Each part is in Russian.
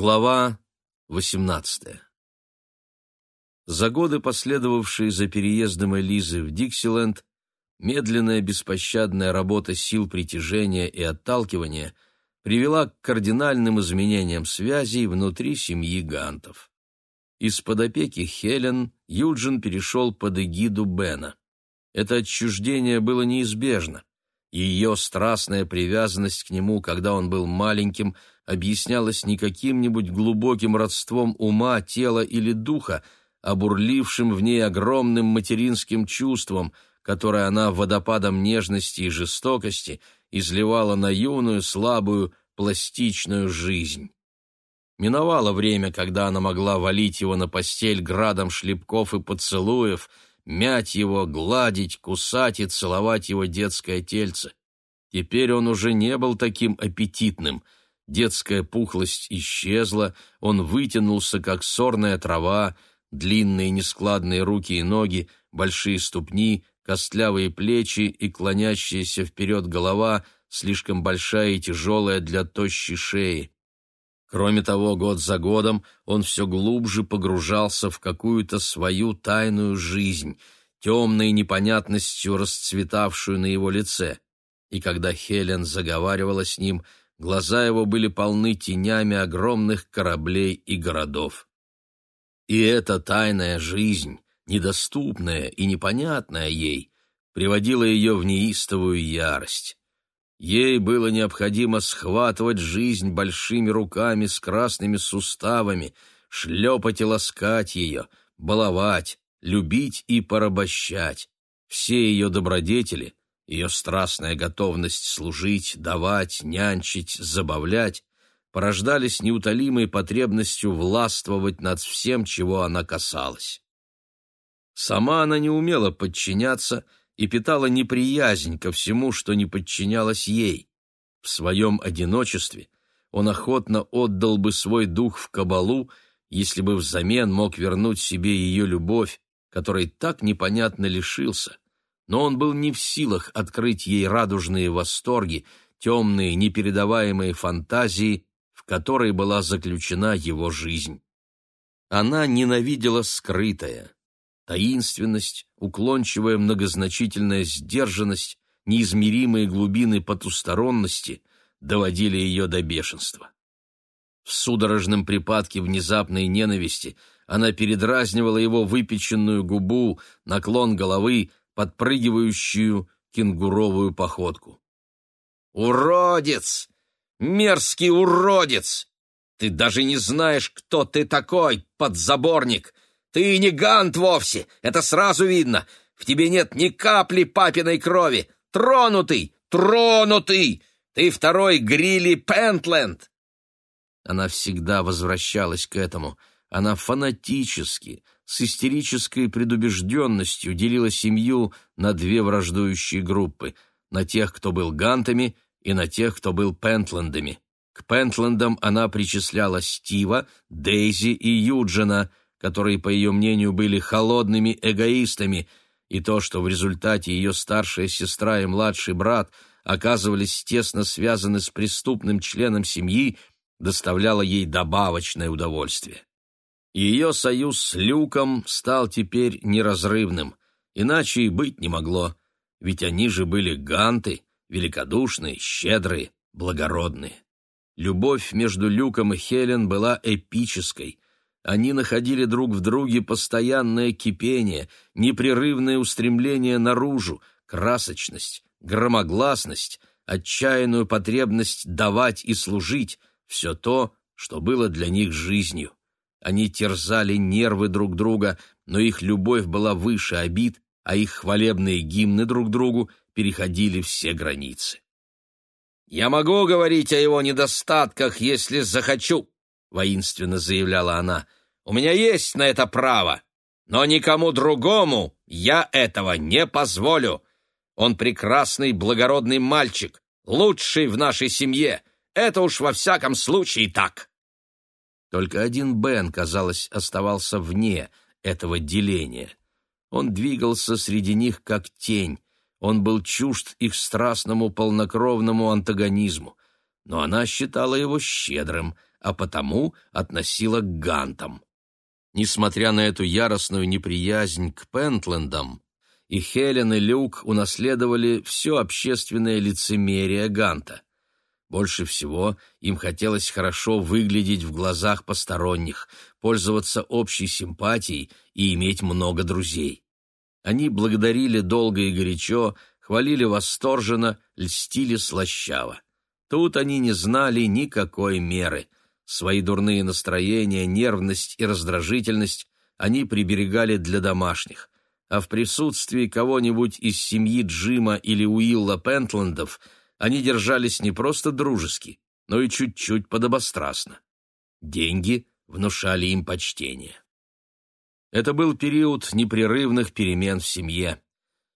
Глава 18 За годы, последовавшие за переездом Элизы в Диксиленд, медленная беспощадная работа сил притяжения и отталкивания привела к кардинальным изменениям связей внутри семьи Гантов. Из-под опеки Хелен Юджин перешел под эгиду Бена. Это отчуждение было неизбежно. Ее страстная привязанность к нему, когда он был маленьким, объяснялась не каким-нибудь глубоким родством ума, тела или духа, а бурлившим в ней огромным материнским чувством, которое она водопадом нежности и жестокости изливала на юную, слабую, пластичную жизнь. Миновало время, когда она могла валить его на постель градом шлепков и поцелуев, мять его, гладить, кусать и целовать его детское тельце. Теперь он уже не был таким аппетитным. Детская пухлость исчезла, он вытянулся, как сорная трава, длинные нескладные руки и ноги, большие ступни, костлявые плечи и клонящаяся вперед голова, слишком большая и тяжелая для тощей шеи. Кроме того, год за годом он все глубже погружался в какую-то свою тайную жизнь, темной непонятностью расцветавшую на его лице. И когда Хелен заговаривала с ним, глаза его были полны тенями огромных кораблей и городов. И эта тайная жизнь, недоступная и непонятная ей, приводила ее в неистовую ярость. Ей было необходимо схватывать жизнь большими руками с красными суставами, шлепать и ласкать ее, баловать, любить и порабощать. Все ее добродетели, ее страстная готовность служить, давать, нянчить, забавлять, порождались неутолимой потребностью властвовать над всем, чего она касалась. Сама она не умела подчиняться — и питала неприязнь ко всему, что не подчинялось ей. В своем одиночестве он охотно отдал бы свой дух в кабалу, если бы взамен мог вернуть себе ее любовь, которой так непонятно лишился. Но он был не в силах открыть ей радужные восторги, темные, непередаваемые фантазии, в которой была заключена его жизнь. Она ненавидела скрытое, таинственность, уклончивая многозначительная сдержанность, неизмеримые глубины потусторонности доводили ее до бешенства. В судорожном припадке внезапной ненависти она передразнивала его выпеченную губу, наклон головы, подпрыгивающую кенгуровую походку. «Уродец! Мерзкий уродец! Ты даже не знаешь, кто ты такой, подзаборник! Ты не гант вовсе, это сразу видно. В тебе нет ни капли папиной крови. Тронутый, тронутый! Ты второй Грилли Пентленд!» Она всегда возвращалась к этому. Она фанатически, с истерической предубежденностью делила семью на две враждующие группы — на тех, кто был гантами, и на тех, кто был Пентлендами. К Пентлендам она причисляла Стива, Дейзи и Юджина — которые, по ее мнению, были холодными эгоистами, и то, что в результате ее старшая сестра и младший брат оказывались тесно связаны с преступным членом семьи, доставляло ей добавочное удовольствие. Ее союз с Люком стал теперь неразрывным, иначе и быть не могло, ведь они же были ганты, великодушные, щедрые, благородные. Любовь между Люком и Хелен была эпической — они находили друг в друге постоянное кипение, непрерывное устремление наружу, красочность, громогласность, отчаянную потребность давать и служить, все то, что было для них жизнью. Они терзали нервы друг друга, но их любовь была выше обид, а их хвалебные гимны друг другу переходили все границы. «Я могу говорить о его недостатках, если захочу», — воинственно заявляла она. «У меня есть на это право, но никому другому я этого не позволю. Он прекрасный, благородный мальчик, лучший в нашей семье. Это уж во всяком случае так». Только один Бен, казалось, оставался вне этого деления. Он двигался среди них как тень, он был чужд их страстному полнокровному антагонизму, но она считала его щедрым — а потому относила к гантам. Несмотря на эту яростную неприязнь к Пентлендам, и Хелен и Люк унаследовали все общественное лицемерие Ганта. Больше всего им хотелось хорошо выглядеть в глазах посторонних, пользоваться общей симпатией и иметь много друзей. Они благодарили долго и горячо, хвалили восторженно, льстили слащаво. Тут они не знали никакой меры. Свои дурные настроения, нервность и раздражительность они приберегали для домашних а в присутствии кого-нибудь из семьи Джима или Уилла Пентландов они держались не просто дружески, но и чуть-чуть подобострастно. Деньги внушали им почтение. Это был период непрерывных перемен в семье.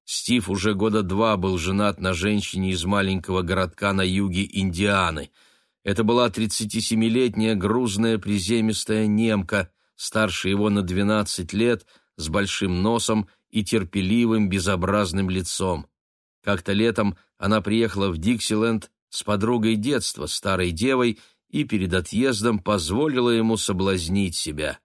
Стив уже года два был женат на женщине из маленького городка на юге Индианы. Это была 37-летняя грузная приземистая немка, старше его на 12 лет, с большим носом и терпеливым безобразным лицом. Как-то летом она приехала в Диксиленд с подругой детства, старой девой, и перед отъездом позволила ему соблазнить себя.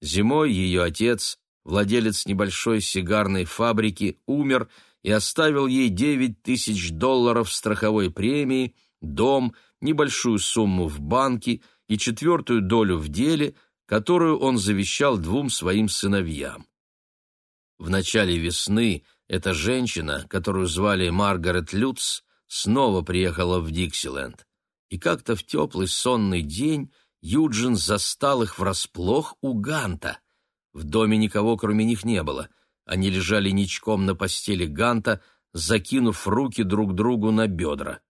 Зимой ее отец, владелец небольшой сигарной фабрики, умер и оставил ей девять тысяч долларов страховой премии, дом, небольшую сумму в банке и четвертую долю в деле, которую он завещал двум своим сыновьям. В начале весны эта женщина, которую звали Маргарет Люц, снова приехала в Диксиленд. И как-то в теплый сонный день Юджин застал их врасплох у Ганта. В доме никого, кроме них, не было. Они лежали ничком на постели Ганта, закинув руки друг другу на бедра.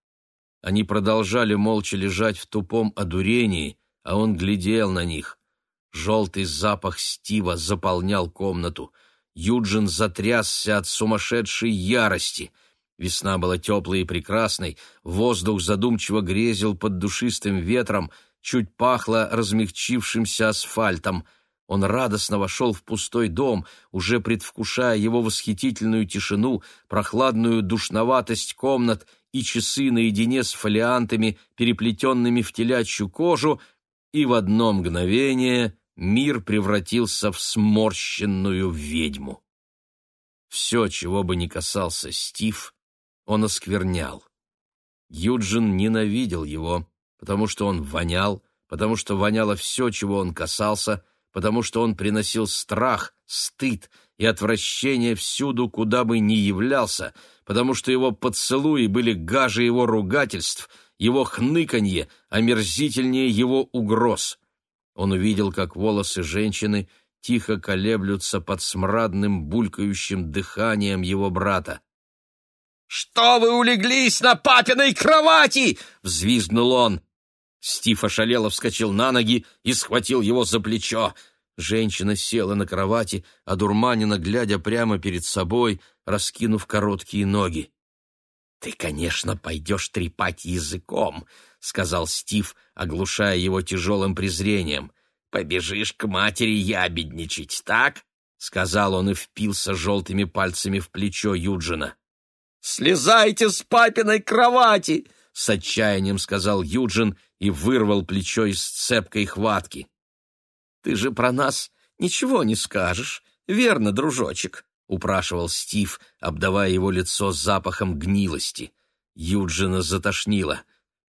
Они продолжали молча лежать в тупом одурении, а он глядел на них. Желтый запах Стива заполнял комнату — Юджин затрясся от сумасшедшей ярости. Весна была теплой и прекрасной, воздух задумчиво грезил под душистым ветром, чуть пахло размягчившимся асфальтом. Он радостно вошел в пустой дом, уже предвкушая его восхитительную тишину, прохладную душноватость комнат и часы наедине с фолиантами, переплетенными в телячью кожу, и в одно мгновение мир превратился в сморщенную ведьму. Все, чего бы ни касался Стив, он осквернял. Юджин ненавидел его, потому что он вонял, потому что воняло все, чего он касался, потому что он приносил страх, стыд и отвращение всюду, куда бы ни являлся, потому что его поцелуи были гаже его ругательств, его хныканье омерзительнее его угроз — он увидел, как волосы женщины тихо колеблются под смрадным булькающим дыханием его брата. «Что вы улеглись на папиной кровати?» — взвизгнул он. Стив ошалело вскочил на ноги и схватил его за плечо. Женщина села на кровати, одурманенно глядя прямо перед собой, раскинув короткие ноги. «Ты, конечно, пойдешь трепать языком», — сказал Стив, оглушая его тяжелым презрением. «Побежишь к матери ябедничать, так?» — сказал он и впился желтыми пальцами в плечо Юджина. «Слезайте с папиной кровати!» — с отчаянием сказал Юджин и вырвал плечо из цепкой хватки. «Ты же про нас ничего не скажешь, верно, дружочек?» — упрашивал Стив, обдавая его лицо запахом гнилости. Юджина затошнило.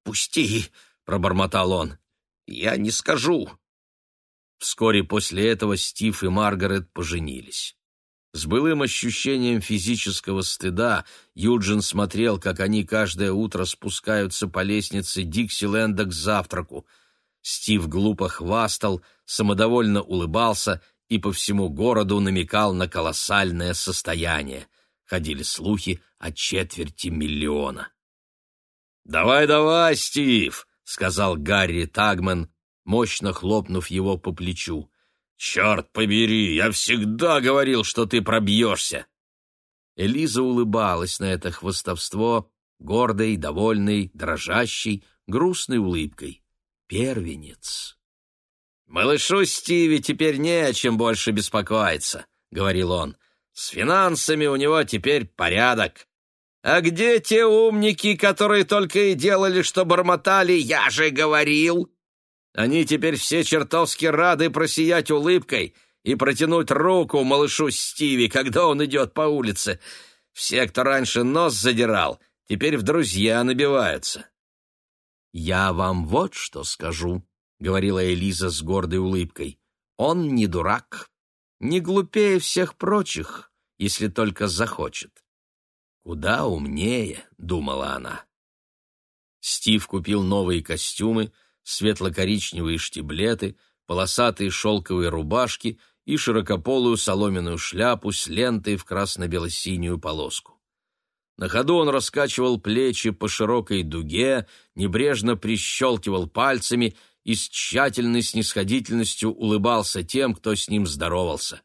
«Пусти!» — пробормотал он. «Я не скажу!» Вскоре после этого Стив и Маргарет поженились. С былым ощущением физического стыда Юджин смотрел, как они каждое утро спускаются по лестнице Диксиленда к завтраку. Стив глупо хвастал, самодовольно улыбался и по всему городу намекал на колоссальное состояние. Ходили слухи о четверти миллиона. «Давай-давай, Стив!» — сказал Гарри Тагман, мощно хлопнув его по плечу. «Черт побери, я всегда говорил, что ты пробьешься!» Элиза улыбалась на это хвостовство, гордой, довольной, дрожащей, грустной улыбкой. «Первенец!» «Малышу Стиви теперь не о чем больше беспокоиться», — говорил он. «С финансами у него теперь порядок. А где те умники, которые только и делали, что бормотали «я же говорил»?» Они теперь все чертовски рады просиять улыбкой и протянуть руку малышу Стиви, когда он идет по улице. Все, кто раньше нос задирал, теперь в друзья набиваются. «Я вам вот что скажу», — говорила Элиза с гордой улыбкой. «Он не дурак, не глупее всех прочих, если только захочет». «Куда умнее», — думала она. Стив купил новые костюмы, светло-коричневые штиблеты, полосатые шелковые рубашки и широкополую соломенную шляпу с лентой в красно-бело-синюю полоску. На ходу он раскачивал плечи по широкой дуге, небрежно прищелкивал пальцами и с тщательной снисходительностью улыбался тем, кто с ним здоровался.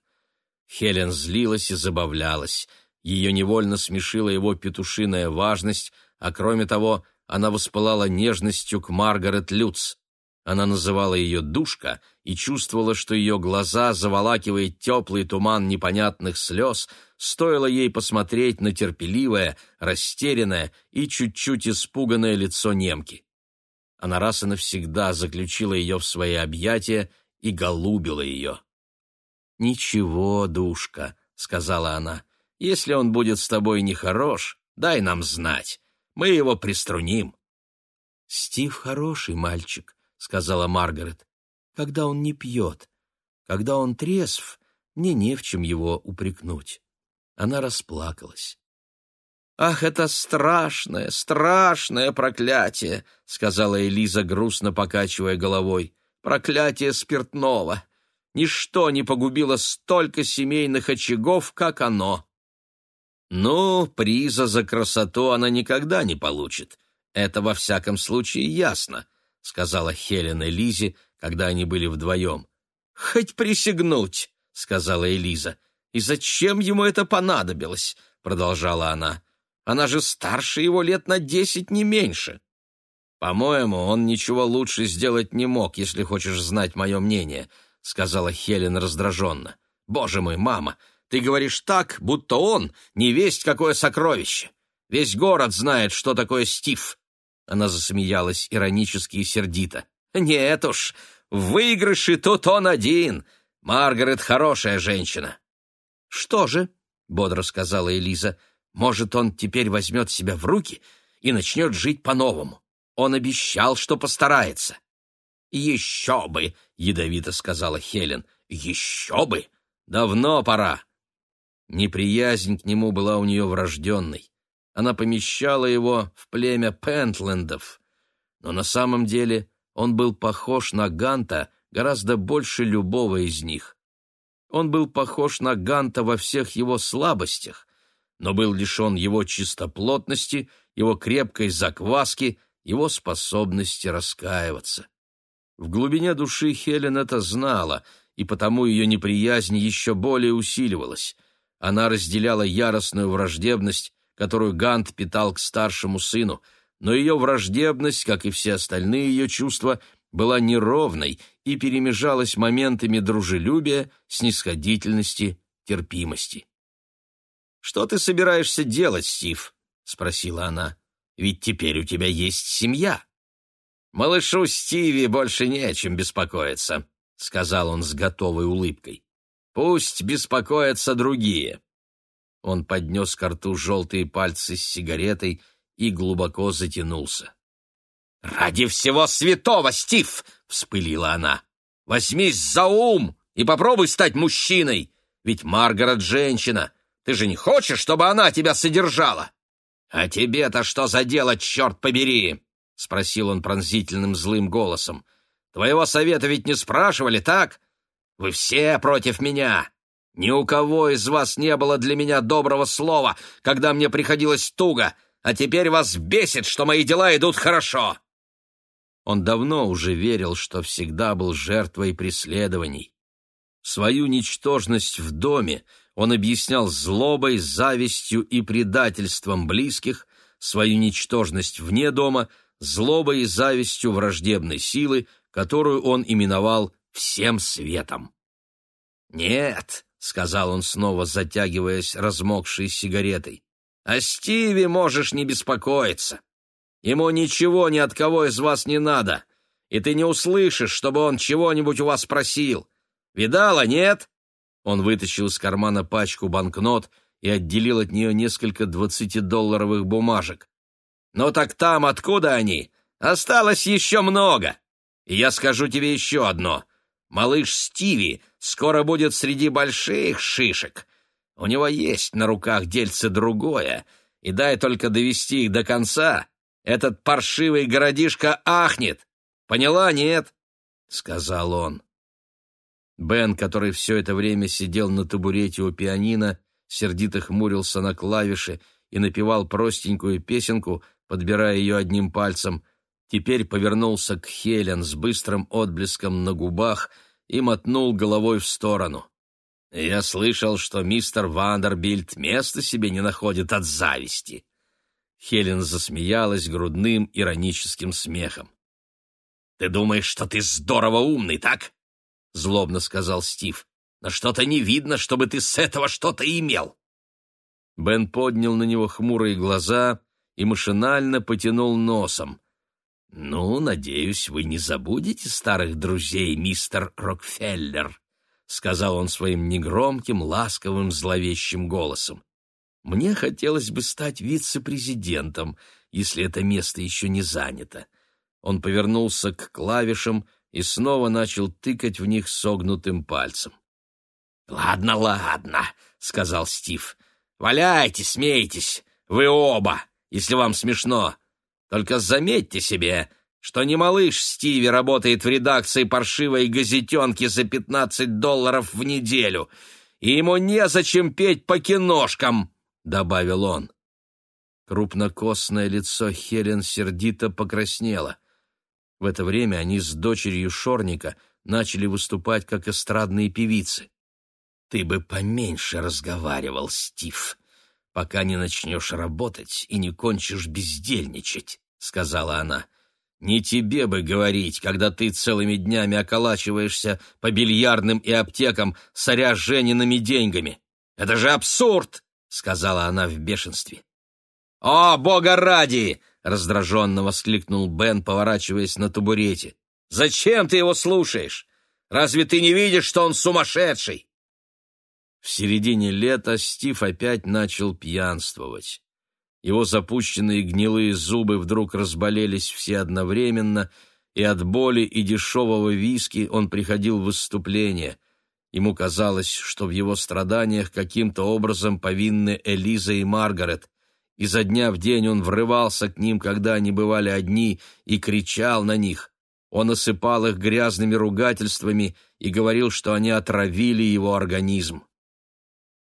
Хелен злилась и забавлялась. Ее невольно смешила его петушиная важность, а кроме того, она воспылала нежностью к Маргарет Люц. Она называла ее «душка» и чувствовала, что ее глаза заволакивает теплый туман непонятных слез, стоило ей посмотреть на терпеливое, растерянное и чуть-чуть испуганное лицо немки. Она раз и навсегда заключила ее в свои объятия и голубила ее. «Ничего, душка», — сказала она, — «если он будет с тобой нехорош, дай нам знать, мы его приструним». «Стив хороший мальчик», сказала Маргарет, когда он не пьет. Когда он трезв, мне не в чем его упрекнуть. Она расплакалась. «Ах, это страшное, страшное проклятие!» — сказала Элиза, грустно покачивая головой. «Проклятие спиртного! Ничто не погубило столько семейных очагов, как оно!» «Ну, приза за красоту она никогда не получит. Это во всяком случае ясно», — сказала Хелена Лизе, когда они были вдвоем. «Хоть присягнуть», — сказала Элиза. «И зачем ему это понадобилось?» — продолжала она. «Она же старше его лет на десять, не меньше». «По-моему, он ничего лучше сделать не мог, если хочешь знать мое мнение», — сказала Хелен раздраженно. «Боже мой, мама, ты говоришь так, будто он не весть какое сокровище. Весь город знает, что такое Стив. Она засмеялась иронически и сердито. «Нет уж, в выигрыше тут он один. Маргарет хорошая женщина». «Что же?» — бодро сказала Элиза. «Может, он теперь возьмет себя в руки и начнет жить по-новому. Он обещал, что постарается». «Еще бы!» — ядовито сказала Хелен. «Еще бы! Давно пора!» Неприязнь к нему была у нее врожденной она помещала его в племя Пентлендов, но на самом деле он был похож на Ганта гораздо больше любого из них. Он был похож на Ганта во всех его слабостях, но был лишен его чистоплотности, его крепкой закваски, его способности раскаиваться. В глубине души Хелен это знала, и потому ее неприязнь еще более усиливалась. Она разделяла яростную враждебность которую Гант питал к старшему сыну, но ее враждебность, как и все остальные ее чувства, была неровной и перемежалась моментами дружелюбия, снисходительности, терпимости. «Что ты собираешься делать, Стив?» — спросила она. «Ведь теперь у тебя есть семья». «Малышу Стиви больше не о чем беспокоиться», — сказал он с готовой улыбкой. «Пусть беспокоятся другие. Он поднес к рту желтые пальцы с сигаретой и глубоко затянулся. «Ради всего святого, Стив!» — вспылила она. «Возьмись за ум и попробуй стать мужчиной! Ведь Маргарет женщина. Ты же не хочешь, чтобы она тебя содержала?» «А тебе-то что за дело, черт побери?» — спросил он пронзительным злым голосом. «Твоего совета ведь не спрашивали, так? Вы все против меня. Ни у кого из вас не было для меня доброго слова, когда мне приходилось туго, а теперь вас бесит, что мои дела идут хорошо. Он давно уже верил, что всегда был жертвой преследований. Свою ничтожность в доме он объяснял злобой, завистью и предательством близких, свою ничтожность вне дома — злобой и завистью враждебной силы, которую он именовал «всем светом». Нет, — сказал он снова, затягиваясь размокшей сигаретой. «О Стиве можешь не беспокоиться. Ему ничего ни от кого из вас не надо, и ты не услышишь, чтобы он чего-нибудь у вас просил. Видала, нет?» Он вытащил из кармана пачку банкнот и отделил от нее несколько двадцатидолларовых бумажек. «Ну так там откуда они? Осталось еще много. Я скажу тебе еще одно. Малыш Стиви скоро будет среди больших шишек. У него есть на руках дельце другое, и дай только довести их до конца, этот паршивый городишко ахнет. Поняла, нет?» — сказал он. Бен, который все это время сидел на табурете у пианино, сердито хмурился на клавиши и напевал простенькую песенку, подбирая ее одним пальцем, теперь повернулся к Хелен с быстрым отблеском на губах и мотнул головой в сторону. «Я слышал, что мистер Вандербильд места себе не находит от зависти». Хелен засмеялась грудным ироническим смехом. «Ты думаешь, что ты здорово умный, так?» — злобно сказал Стив. «Но что-то не видно, чтобы ты с этого что-то имел». Бен поднял на него хмурые глаза и машинально потянул носом. «Ну, надеюсь, вы не забудете старых друзей, мистер Рокфеллер», — сказал он своим негромким, ласковым, зловещим голосом. «Мне хотелось бы стать вице-президентом, если это место еще не занято». Он повернулся к клавишам и снова начал тыкать в них согнутым пальцем. «Ладно, ладно», — сказал Стив. «Валяйте, смейтесь, вы оба, если вам смешно. Только заметьте себе, что не малыш Стиви работает в редакции паршивой газетенки за пятнадцать долларов в неделю, и ему незачем петь по киношкам», — добавил он. Крупнокосное лицо Хелен сердито покраснело. В это время они с дочерью Шорника начали выступать как эстрадные певицы. «Ты бы поменьше разговаривал, Стив, пока не начнешь работать и не кончишь бездельничать», — сказала она. «Не тебе бы говорить, когда ты целыми днями околачиваешься по бильярдным и аптекам, соря Жениными деньгами. Это же абсурд!» — сказала она в бешенстве. «О, бога ради!» — раздраженно воскликнул Бен, поворачиваясь на табурете. «Зачем ты его слушаешь? Разве ты не видишь, что он сумасшедший?» В середине лета Стив опять начал пьянствовать. Его запущенные гнилые зубы вдруг разболелись все одновременно, и от боли и дешевого виски он приходил в выступление. Ему казалось, что в его страданиях каким-то образом повинны Элиза и Маргарет. Изо дня в день он врывался к ним, когда они бывали одни, и кричал на них. Он осыпал их грязными ругательствами и говорил, что они отравили его организм.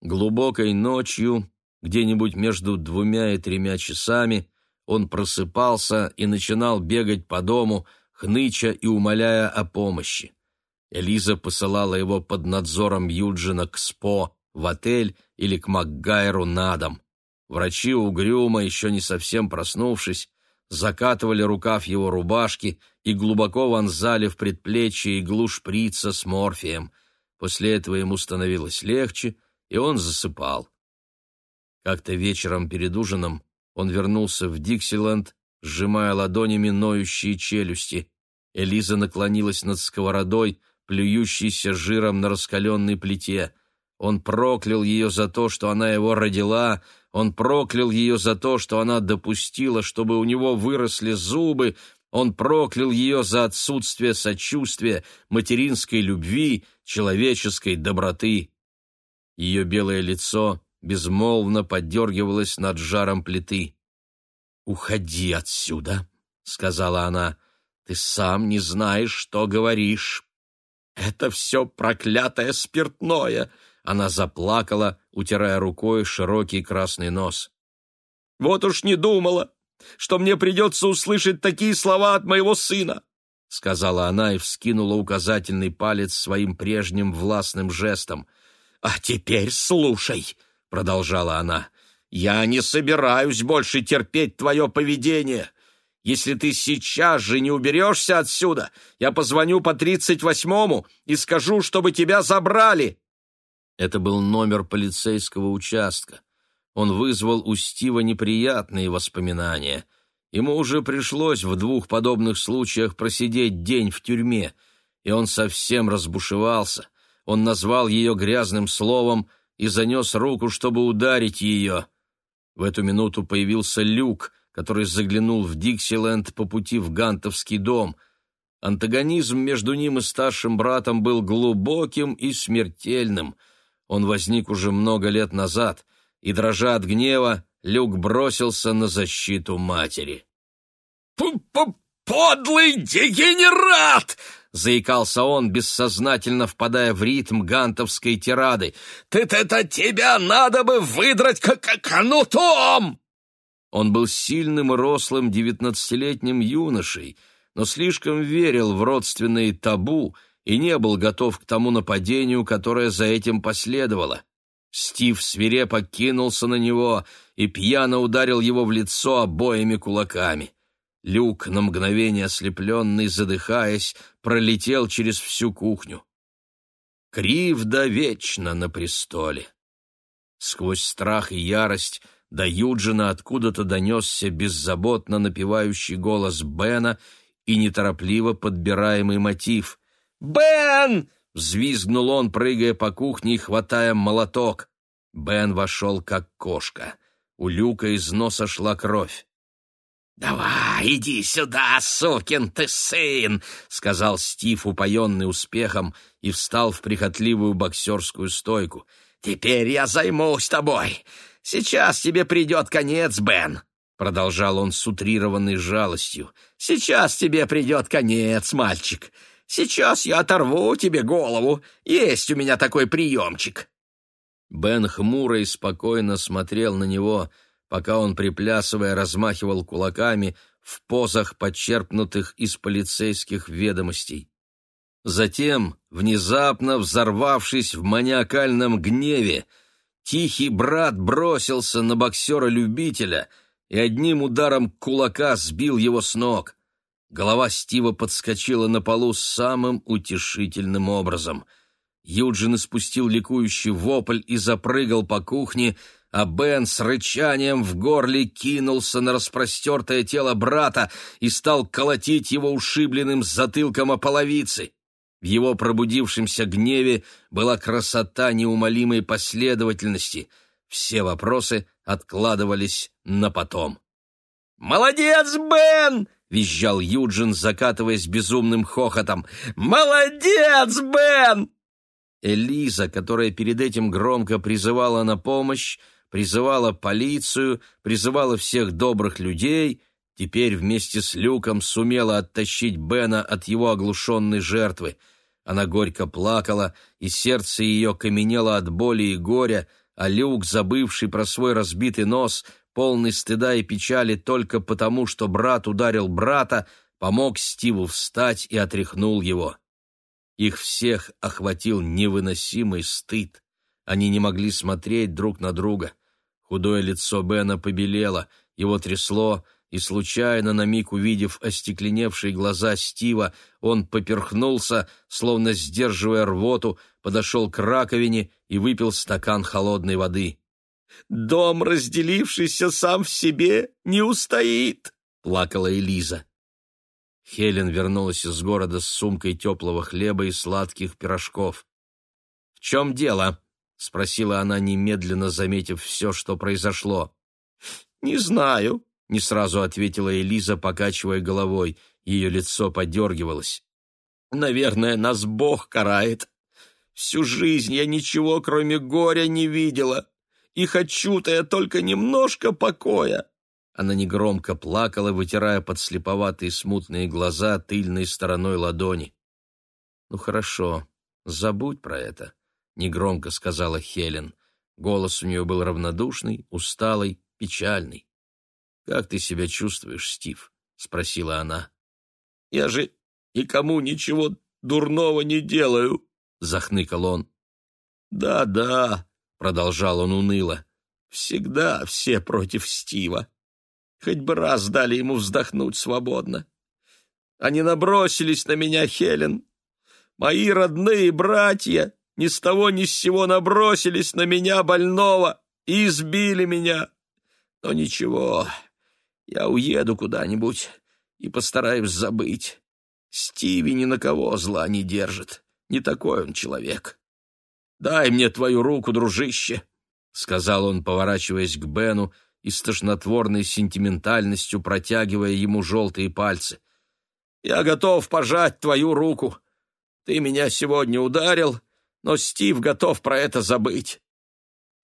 Глубокой ночью, где-нибудь между двумя и тремя часами, он просыпался и начинал бегать по дому, хныча и умоляя о помощи. Элиза посылала его под надзором Юджина к СПО, в отель или к Макгайру на дом. Врачи угрюмо, еще не совсем проснувшись, закатывали рукав его рубашки и глубоко вонзали в предплечье иглу шприца с морфием. После этого ему становилось легче, и он засыпал. Как-то вечером перед ужином он вернулся в Диксиленд, сжимая ладонями ноющие челюсти. Элиза наклонилась над сковородой, плюющейся жиром на раскаленной плите. Он проклял ее за то, что она его родила, он проклял ее за то, что она допустила, чтобы у него выросли зубы, он проклял ее за отсутствие сочувствия, материнской любви, человеческой доброты. Ее белое лицо безмолвно поддергивалось над жаром плиты. «Уходи отсюда», — сказала она, — «ты сам не знаешь, что говоришь». «Это все проклятое спиртное!» Она заплакала, утирая рукой широкий красный нос. «Вот уж не думала, что мне придется услышать такие слова от моего сына!» сказала она и вскинула указательный палец своим прежним властным жестом. «А теперь слушай!» — продолжала она. «Я не собираюсь больше терпеть твое поведение. Если ты сейчас же не уберешься отсюда, я позвоню по тридцать восьмому и скажу, чтобы тебя забрали!» Это был номер полицейского участка. Он вызвал у Стива неприятные воспоминания. Ему уже пришлось в двух подобных случаях просидеть день в тюрьме, и он совсем разбушевался. Он назвал ее грязным словом и занес руку, чтобы ударить ее. В эту минуту появился Люк, который заглянул в Диксиленд по пути в Гантовский дом. Антагонизм между ним и старшим братом был глубоким и смертельным. Он возник уже много лет назад, и, дрожа от гнева, Люк бросился на защиту матери. «Подлый дегенерат!» — заикался он, бессознательно впадая в ритм гантовской тирады. «Ты-то тебя надо бы выдрать как канутом!» Он был сильным и рослым девятнадцатилетним юношей, но слишком верил в родственные табу и не был готов к тому нападению, которое за этим последовало. Стив свирепо кинулся на него и пьяно ударил его в лицо обоими кулаками. Люк, на мгновение ослепленный, задыхаясь, пролетел через всю кухню. Кривда вечно на престоле. Сквозь страх и ярость до Юджина откуда-то донесся беззаботно напевающий голос Бена и неторопливо подбираемый мотив. «Бен!» — взвизгнул он, прыгая по кухне и хватая молоток. Бен вошел как кошка. У Люка из носа шла кровь. «Давай, иди сюда, сукин ты сын!» — сказал Стив, упоенный успехом, и встал в прихотливую боксерскую стойку. «Теперь я займусь тобой. Сейчас тебе придет конец, Бен!» — продолжал он с утрированной жалостью. «Сейчас тебе придет конец, мальчик. Сейчас я оторву тебе голову. Есть у меня такой приемчик». Бен хмуро и спокойно смотрел на него, пока он, приплясывая, размахивал кулаками в позах, подчерпнутых из полицейских ведомостей. Затем, внезапно взорвавшись в маниакальном гневе, тихий брат бросился на боксера-любителя и одним ударом кулака сбил его с ног. Голова Стива подскочила на полу самым утешительным образом — Юджин испустил ликующий вопль и запрыгал по кухне, а Бен с рычанием в горле кинулся на распростертое тело брата и стал колотить его ушибленным затылком о половицы. В его пробудившемся гневе была красота неумолимой последовательности. Все вопросы откладывались на потом. «Молодец, Бен!» — визжал Юджин, закатываясь безумным хохотом. «Молодец, Бен!» Элиза, которая перед этим громко призывала на помощь, призывала полицию, призывала всех добрых людей, теперь вместе с Люком сумела оттащить Бена от его оглушенной жертвы. Она горько плакала, и сердце ее каменело от боли и горя, а Люк, забывший про свой разбитый нос, полный стыда и печали только потому, что брат ударил брата, помог Стиву встать и отряхнул его. Их всех охватил невыносимый стыд. Они не могли смотреть друг на друга. Худое лицо Бена побелело, его трясло, и, случайно на миг увидев остекленевшие глаза Стива, он поперхнулся, словно сдерживая рвоту, подошел к раковине и выпил стакан холодной воды. «Дом, разделившийся сам в себе, не устоит!» — плакала Элиза. Хелен вернулась из города с сумкой теплого хлеба и сладких пирожков. «В чем дело?» — спросила она, немедленно заметив все, что произошло. «Не знаю», — не сразу ответила Элиза, покачивая головой. Ее лицо подергивалось. «Наверное, нас Бог карает. Всю жизнь я ничего, кроме горя, не видела. И хочу-то я только немножко покоя. Она негромко плакала, вытирая подслеповатые смутные глаза тыльной стороной ладони. «Ну хорошо, забудь про это», — негромко сказала Хелен. Голос у нее был равнодушный, усталый, печальный. «Как ты себя чувствуешь, Стив?» — спросила она. «Я же никому ничего дурного не делаю», — захныкал он. «Да-да», — продолжал он уныло, — «всегда все против Стива. Хоть бы раз дали ему вздохнуть свободно. Они набросились на меня, Хелен. Мои родные братья ни с того ни с сего набросились на меня, больного, и избили меня. Но ничего, Я уеду куда-нибудь и постараюсь забыть. Стиви ни на кого зла не держит. Не такой он человек. Дай мне твою руку, дружище, — сказал он, поворачиваясь к Бену и с тошнотворной сентиментальностью протягивая ему желтые пальцы. «Я готов пожать твою руку. Ты меня сегодня ударил, но Стив готов про это забыть».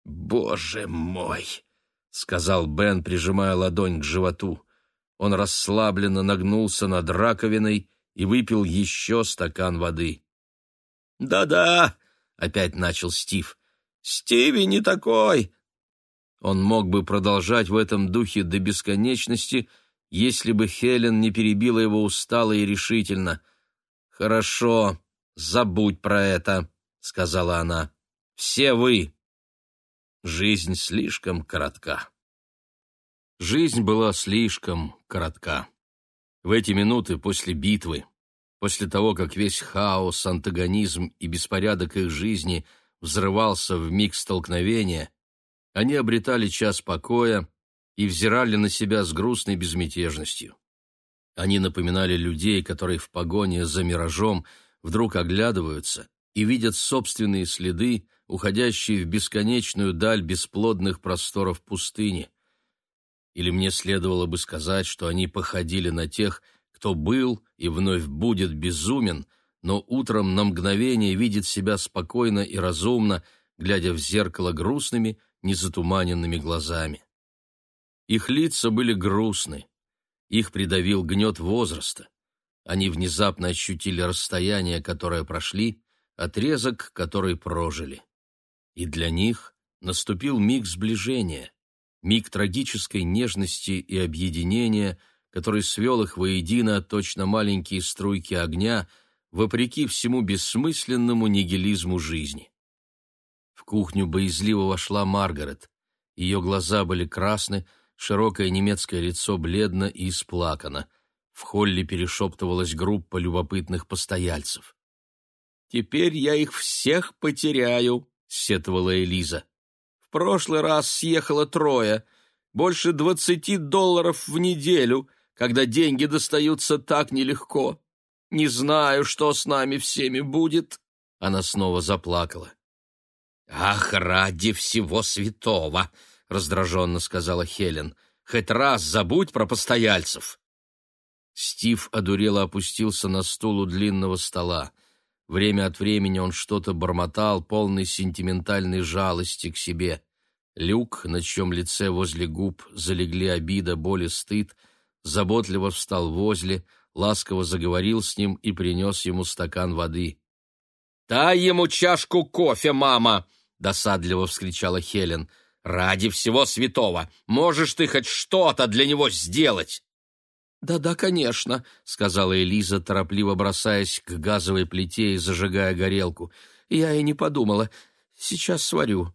«Боже мой!» — сказал Бен, прижимая ладонь к животу. Он расслабленно нагнулся над раковиной и выпил еще стакан воды. «Да-да», — опять начал Стив, — «Стиви не такой, он мог бы продолжать в этом духе до бесконечности, если бы Хелен не перебила его устало и решительно. «Хорошо, забудь про это», — сказала она. «Все вы. Жизнь слишком коротка». Жизнь была слишком коротка. В эти минуты после битвы, после того, как весь хаос, антагонизм и беспорядок их жизни взрывался в миг столкновения, они обретали час покоя и взирали на себя с грустной безмятежностью. Они напоминали людей, которые в погоне за миражом вдруг оглядываются и видят собственные следы, уходящие в бесконечную даль бесплодных просторов пустыни. Или мне следовало бы сказать, что они походили на тех, кто был и вновь будет безумен, но утром на мгновение видит себя спокойно и разумно, глядя в зеркало грустными, незатуманенными глазами. Их лица были грустны, их придавил гнет возраста. Они внезапно ощутили расстояние, которое прошли, отрезок, который прожили. И для них наступил миг сближения, миг трагической нежности и объединения, который свел их воедино точно маленькие струйки огня, вопреки всему бессмысленному нигилизму жизни. В кухню боязливо вошла Маргарет. Ее глаза были красны, широкое немецкое лицо бледно и исплакано. В холле перешептывалась группа любопытных постояльцев. «Теперь я их всех потеряю», — сетовала Элиза. «В прошлый раз съехало трое, больше двадцати долларов в неделю, когда деньги достаются так нелегко. Не знаю, что с нами всеми будет». Она снова заплакала. «Ах, ради всего святого!» — раздраженно сказала Хелен. «Хоть раз забудь про постояльцев!» Стив одурело опустился на стул у длинного стола. Время от времени он что-то бормотал, полный сентиментальной жалости к себе. Люк, на чьем лице возле губ залегли обида, боль и стыд, заботливо встал возле, ласково заговорил с ним и принес ему стакан воды. «Дай ему чашку кофе, мама!» досадливо вскричала Хелен. Ради всего святого, можешь ты хоть что-то для него сделать? Да-да, конечно, сказала Элиза, торопливо бросаясь к газовой плите и зажигая горелку. Я и не подумала. Сейчас сварю.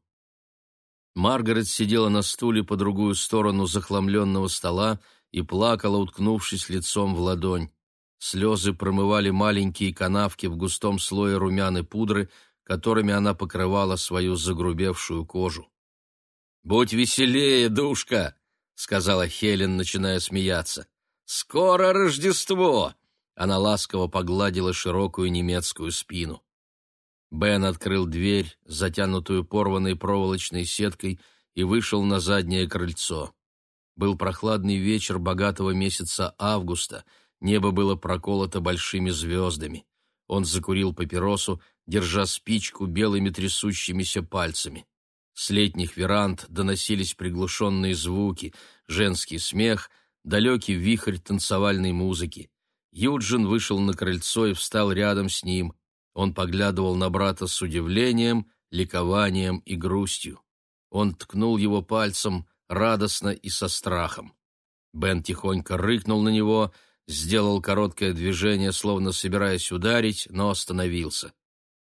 Маргарет сидела на стуле по другую сторону захламленного стола и плакала, уткнувшись лицом в ладонь. Слезы промывали маленькие канавки в густом слое румяной пудры, которыми она покрывала свою загрубевшую кожу. «Будь веселее, душка!» — сказала Хелен, начиная смеяться. «Скоро Рождество!» Она ласково погладила широкую немецкую спину. Бен открыл дверь, затянутую порванной проволочной сеткой, и вышел на заднее крыльцо. Был прохладный вечер богатого месяца августа, небо было проколото большими звездами. Он закурил папиросу, держа спичку белыми трясущимися пальцами. С летних веранд доносились приглушенные звуки, женский смех, далекий вихрь танцевальной музыки. Юджин вышел на крыльцо и встал рядом с ним. Он поглядывал на брата с удивлением, ликованием и грустью. Он ткнул его пальцем радостно и со страхом. Бен тихонько рыкнул на него, сделал короткое движение, словно собираясь ударить, но остановился.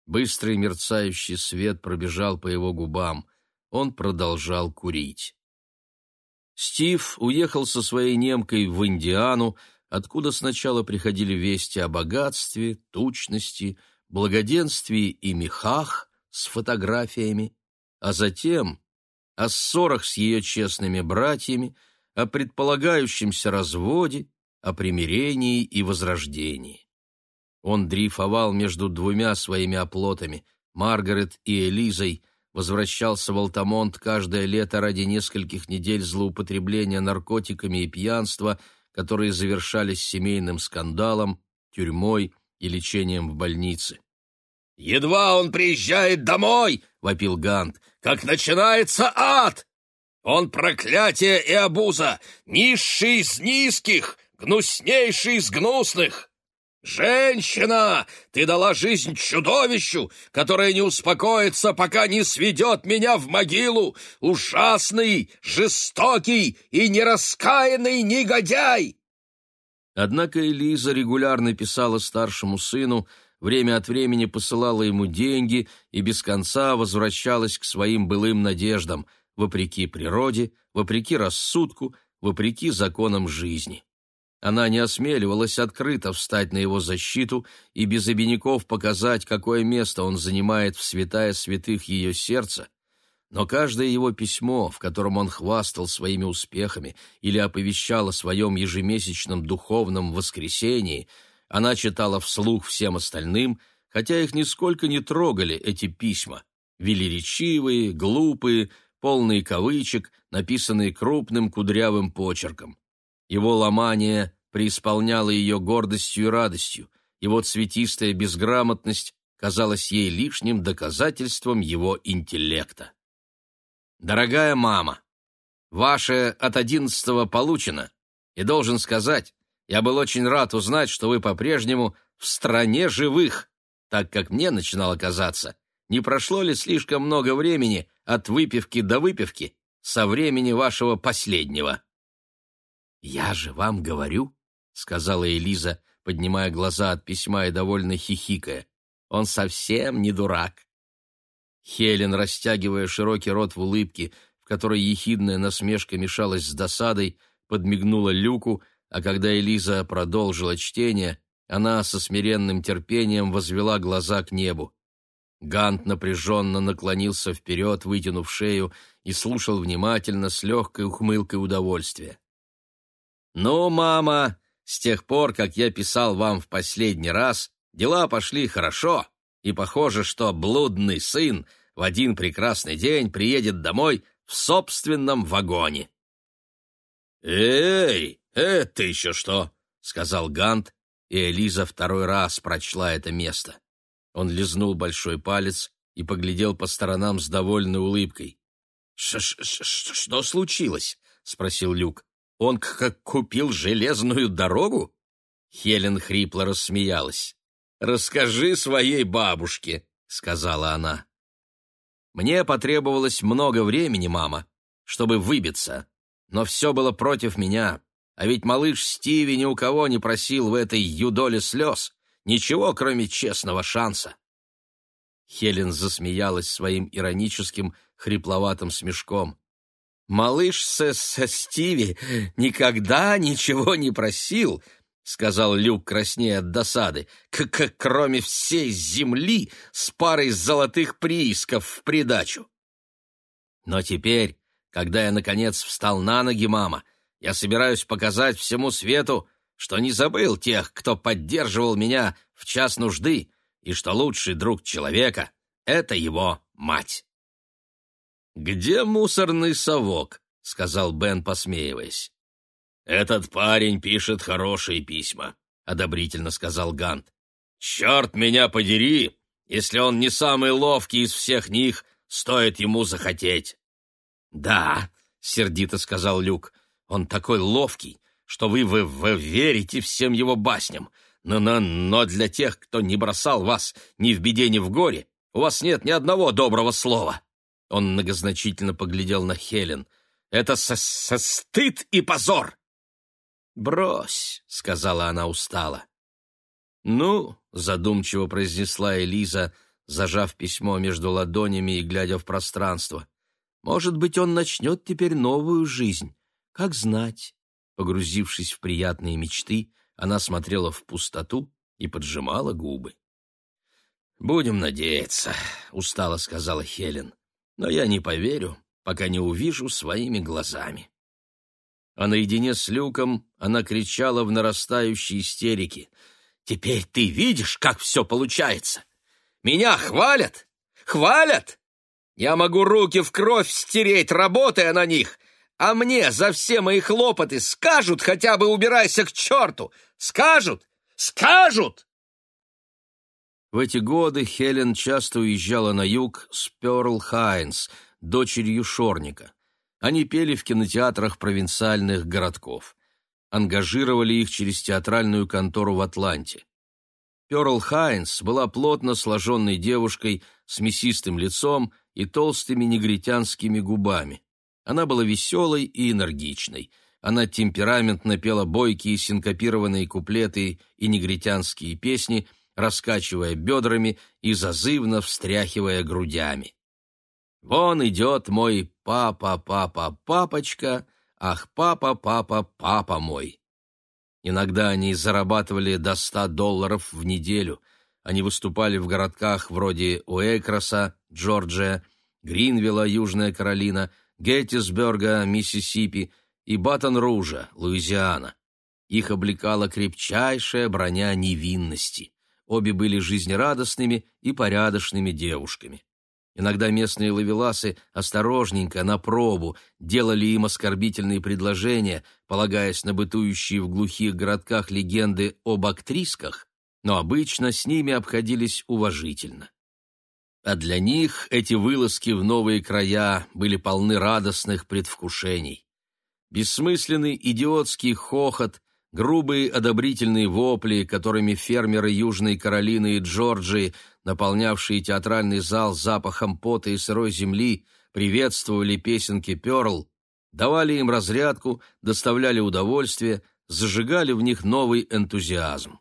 Быстрый мерцающий свет пробежал по его губам. Он продолжал курить. Стив уехал со своей немкой в Индиану, откуда сначала приходили вести о богатстве, тучности, благоденствии и мехах с фотографиями, а затем о ссорах с ее честными братьями, о предполагающемся разводе, о примирении и возрождении. Он дрейфовал между двумя своими оплотами, Маргарет и Элизой, возвращался в Алтамонт каждое лето ради нескольких недель злоупотребления наркотиками и пьянства, которые завершались семейным скандалом, тюрьмой и лечением в больнице. «Едва он приезжает домой!» — вопил Гант. «Как начинается ад! Он проклятие и обуза, низший из низких, гнуснейший из гнусных! Женщина, ты дала жизнь чудовищу, которое не успокоится, пока не сведет меня в могилу, ужасный, жестокий и нераскаянный негодяй!» Однако Элиза регулярно писала старшему сыну, время от времени посылала ему деньги и без конца возвращалась к своим былым надеждам, вопреки природе, вопреки рассудку, вопреки законам жизни. Она не осмеливалась открыто встать на его защиту и без обиняков показать, какое место он занимает в святая святых ее сердца, но каждое его письмо, в котором он хвастал своими успехами или оповещал о своем ежемесячном духовном воскресении, она читала вслух всем остальным, хотя их нисколько не трогали эти письма, велеречивые, глупые, полные кавычек, написанные крупным кудрявым почерком. Его ломание преисполняло ее гордостью и радостью, его цветистая безграмотность казалась ей лишним доказательством его интеллекта. «Дорогая мама, ваше от одиннадцатого получено, и должен сказать, я был очень рад узнать, что вы по-прежнему в стране живых, так как мне начинало казаться, не прошло ли слишком много времени от выпивки до выпивки со времени вашего последнего?» «Я же вам говорю», — сказала Элиза, поднимая глаза от письма и довольно хихикая. «Он совсем не дурак». Хелен, растягивая широкий рот в улыбке, в которой ехидная насмешка мешалась с досадой, подмигнула Люку, а когда Элиза продолжила чтение, она со смиренным терпением возвела глаза к небу. Гант напряженно наклонился вперед, вытянув шею, и слушал внимательно, с легкой ухмылкой удовольствия. «Ну, мама, с тех пор, как я писал вам в последний раз, дела пошли хорошо, и похоже, что блудный сын в один прекрасный день приедет домой в собственном вагоне». «Эй, это еще что?» — сказал Гант, и Элиза второй раз прочла это место. Он лизнул большой палец и поглядел по сторонам с довольной улыбкой. «Ш -ш -ш «Что случилось?» — спросил Люк. Он как купил железную дорогу? Хелен хрипло рассмеялась. Расскажи своей бабушке, сказала она. Мне потребовалось много времени, мама, чтобы выбиться, но все было против меня. А ведь малыш Стиви ни у кого не просил в этой юдоле слез ничего, кроме честного шанса. Хелен засмеялась своим ироническим, хрипловатым смешком. «Малыш со, со Стиви никогда ничего не просил», — сказал Люк краснея от досады, к -к «кроме всей земли с парой золотых приисков в придачу». «Но теперь, когда я, наконец, встал на ноги, мама, я собираюсь показать всему свету, что не забыл тех, кто поддерживал меня в час нужды, и что лучший друг человека — это его мать». «Где мусорный совок?» — сказал Бен, посмеиваясь. «Этот парень пишет хорошие письма», — одобрительно сказал Гант. «Черт меня подери, если он не самый ловкий из всех них, стоит ему захотеть». «Да», — сердито сказал Люк, — «он такой ловкий, что вы, вы, вы верите всем его басням, но, но, но для тех, кто не бросал вас ни в беде, ни в горе, у вас нет ни одного доброго слова». Он многозначительно поглядел на Хелен. «Это со со стыд и позор!» «Брось», — сказала она устало. «Ну», — задумчиво произнесла Элиза, зажав письмо между ладонями и глядя в пространство, «может быть, он начнет теперь новую жизнь. Как знать?» Погрузившись в приятные мечты, она смотрела в пустоту и поджимала губы. «Будем надеяться», — устало сказала Хелен но я не поверю, пока не увижу своими глазами. А наедине с Люком она кричала в нарастающей истерике. «Теперь ты видишь, как все получается? Меня хвалят? Хвалят? Я могу руки в кровь стереть, работая на них, а мне за все мои хлопоты скажут хотя бы убирайся к черту! Скажут! Скажут!» В эти годы Хелен часто уезжала на юг с Перл Хайнс, дочерью Шорника. Они пели в кинотеатрах провинциальных городков. Ангажировали их через театральную контору в Атланте. Перл Хайнс была плотно сложенной девушкой с мясистым лицом и толстыми негритянскими губами. Она была веселой и энергичной. Она темпераментно пела бойкие синкопированные куплеты и негритянские песни – раскачивая бедрами и зазывно встряхивая грудями. «Вон идет мой папа-папа-папочка, ах, папа-папа-папа мой». Иногда они зарабатывали до ста долларов в неделю. Они выступали в городках вроде Уэкроса, Джорджия, Гринвилла, Южная Каролина, Геттисберга, Миссисипи и Батон-Ружа, Луизиана. Их облекала крепчайшая броня невинности. Обе были жизнерадостными и порядочными девушками. Иногда местные ловеласы осторожненько, на пробу, делали им оскорбительные предложения, полагаясь на бытующие в глухих городках легенды об актрисках, но обычно с ними обходились уважительно. А для них эти вылазки в новые края были полны радостных предвкушений. Бессмысленный идиотский хохот грубые одобрительные вопли, которыми фермеры Южной Каролины и Джорджии, наполнявшие театральный зал запахом пота и сырой земли, приветствовали песенки Перл, давали им разрядку, доставляли удовольствие, зажигали в них новый энтузиазм.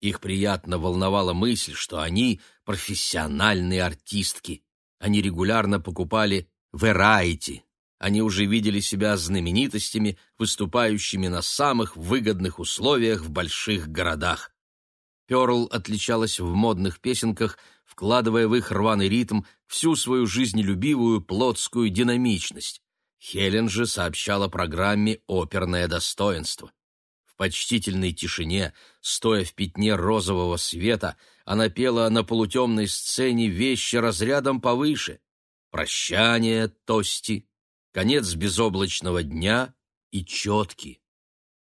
Их приятно волновала мысль, что они профессиональные артистки. Они регулярно покупали «Верайти», они уже видели себя знаменитостями, выступающими на самых выгодных условиях в больших городах. Перл отличалась в модных песенках, вкладывая в их рваный ритм всю свою жизнелюбивую плотскую динамичность. Хелен же сообщала программе «Оперное достоинство». В почтительной тишине, стоя в пятне розового света, она пела на полутемной сцене вещи разрядом повыше. «Прощание, тости, конец безоблачного дня и четкий.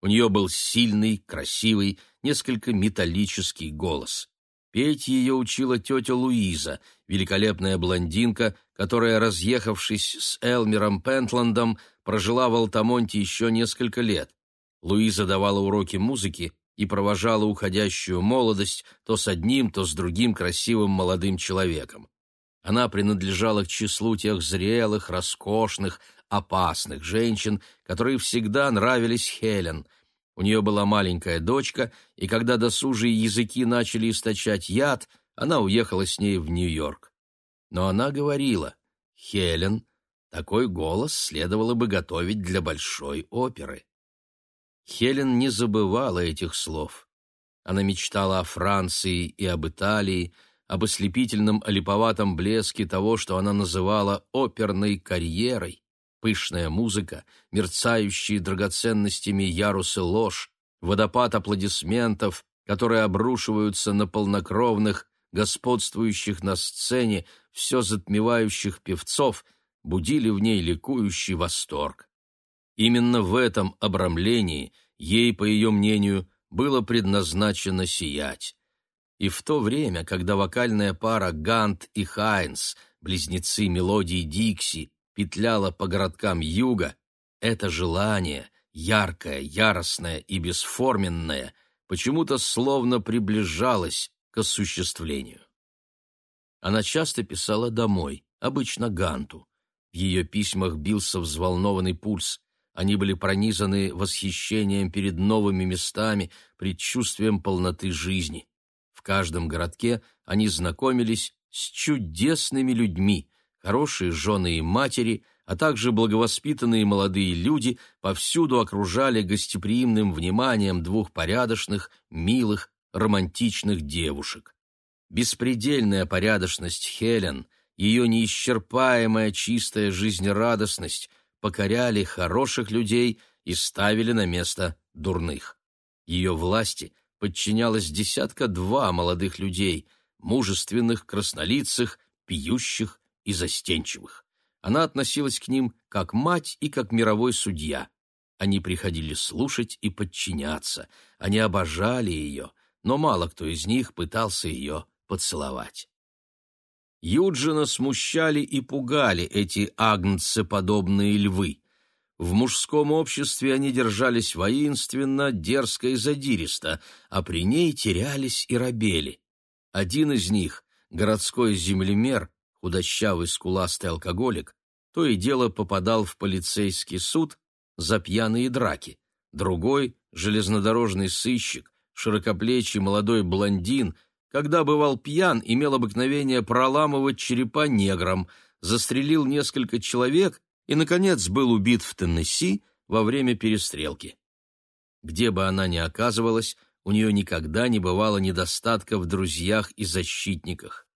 У нее был сильный, красивый, несколько металлический голос. Петь ее учила тетя Луиза, великолепная блондинка, которая, разъехавшись с Элмером Пентландом, прожила в Алтамонте еще несколько лет. Луиза давала уроки музыки и провожала уходящую молодость то с одним, то с другим красивым молодым человеком. Она принадлежала к числу тех зрелых, роскошных, опасных женщин, которые всегда нравились Хелен. У нее была маленькая дочка, и когда досужие языки начали источать яд, она уехала с ней в Нью-Йорк. Но она говорила, «Хелен, такой голос следовало бы готовить для большой оперы». Хелен не забывала этих слов. Она мечтала о Франции и об Италии, об ослепительном олиповатом блеске того, что она называла оперной карьерой. Пышная музыка, мерцающие драгоценностями ярусы ложь, водопад аплодисментов, которые обрушиваются на полнокровных, господствующих на сцене, все затмевающих певцов, будили в ней ликующий восторг. Именно в этом обрамлении ей, по ее мнению, было предназначено сиять. И в то время, когда вокальная пара Гант и Хайнс, близнецы мелодии Дикси, петляла по городкам юга, это желание, яркое, яростное и бесформенное, почему-то словно приближалось к осуществлению. Она часто писала домой, обычно Ганту. В ее письмах бился взволнованный пульс. Они были пронизаны восхищением перед новыми местами, предчувствием полноты жизни каждом городке они знакомились с чудесными людьми, хорошие жены и матери, а также благовоспитанные молодые люди повсюду окружали гостеприимным вниманием двух порядочных, милых, романтичных девушек. Беспредельная порядочность Хелен, ее неисчерпаемая чистая жизнерадостность покоряли хороших людей и ставили на место дурных. Ее власти подчинялось десятка-два молодых людей, мужественных, краснолицых, пьющих и застенчивых. Она относилась к ним как мать и как мировой судья. Они приходили слушать и подчиняться, они обожали ее, но мало кто из них пытался ее поцеловать. Юджина смущали и пугали эти агнцеподобные львы. В мужском обществе они держались воинственно, дерзко и задиристо, а при ней терялись и робели. Один из них, городской землемер, худощавый скуластый алкоголик, то и дело попадал в полицейский суд за пьяные драки. Другой, железнодорожный сыщик, широкоплечий молодой блондин, когда бывал пьян, имел обыкновение проламывать черепа неграм, застрелил несколько человек и, наконец, был убит в Теннесси во время перестрелки. Где бы она ни оказывалась, у нее никогда не бывало недостатка в друзьях и защитниках.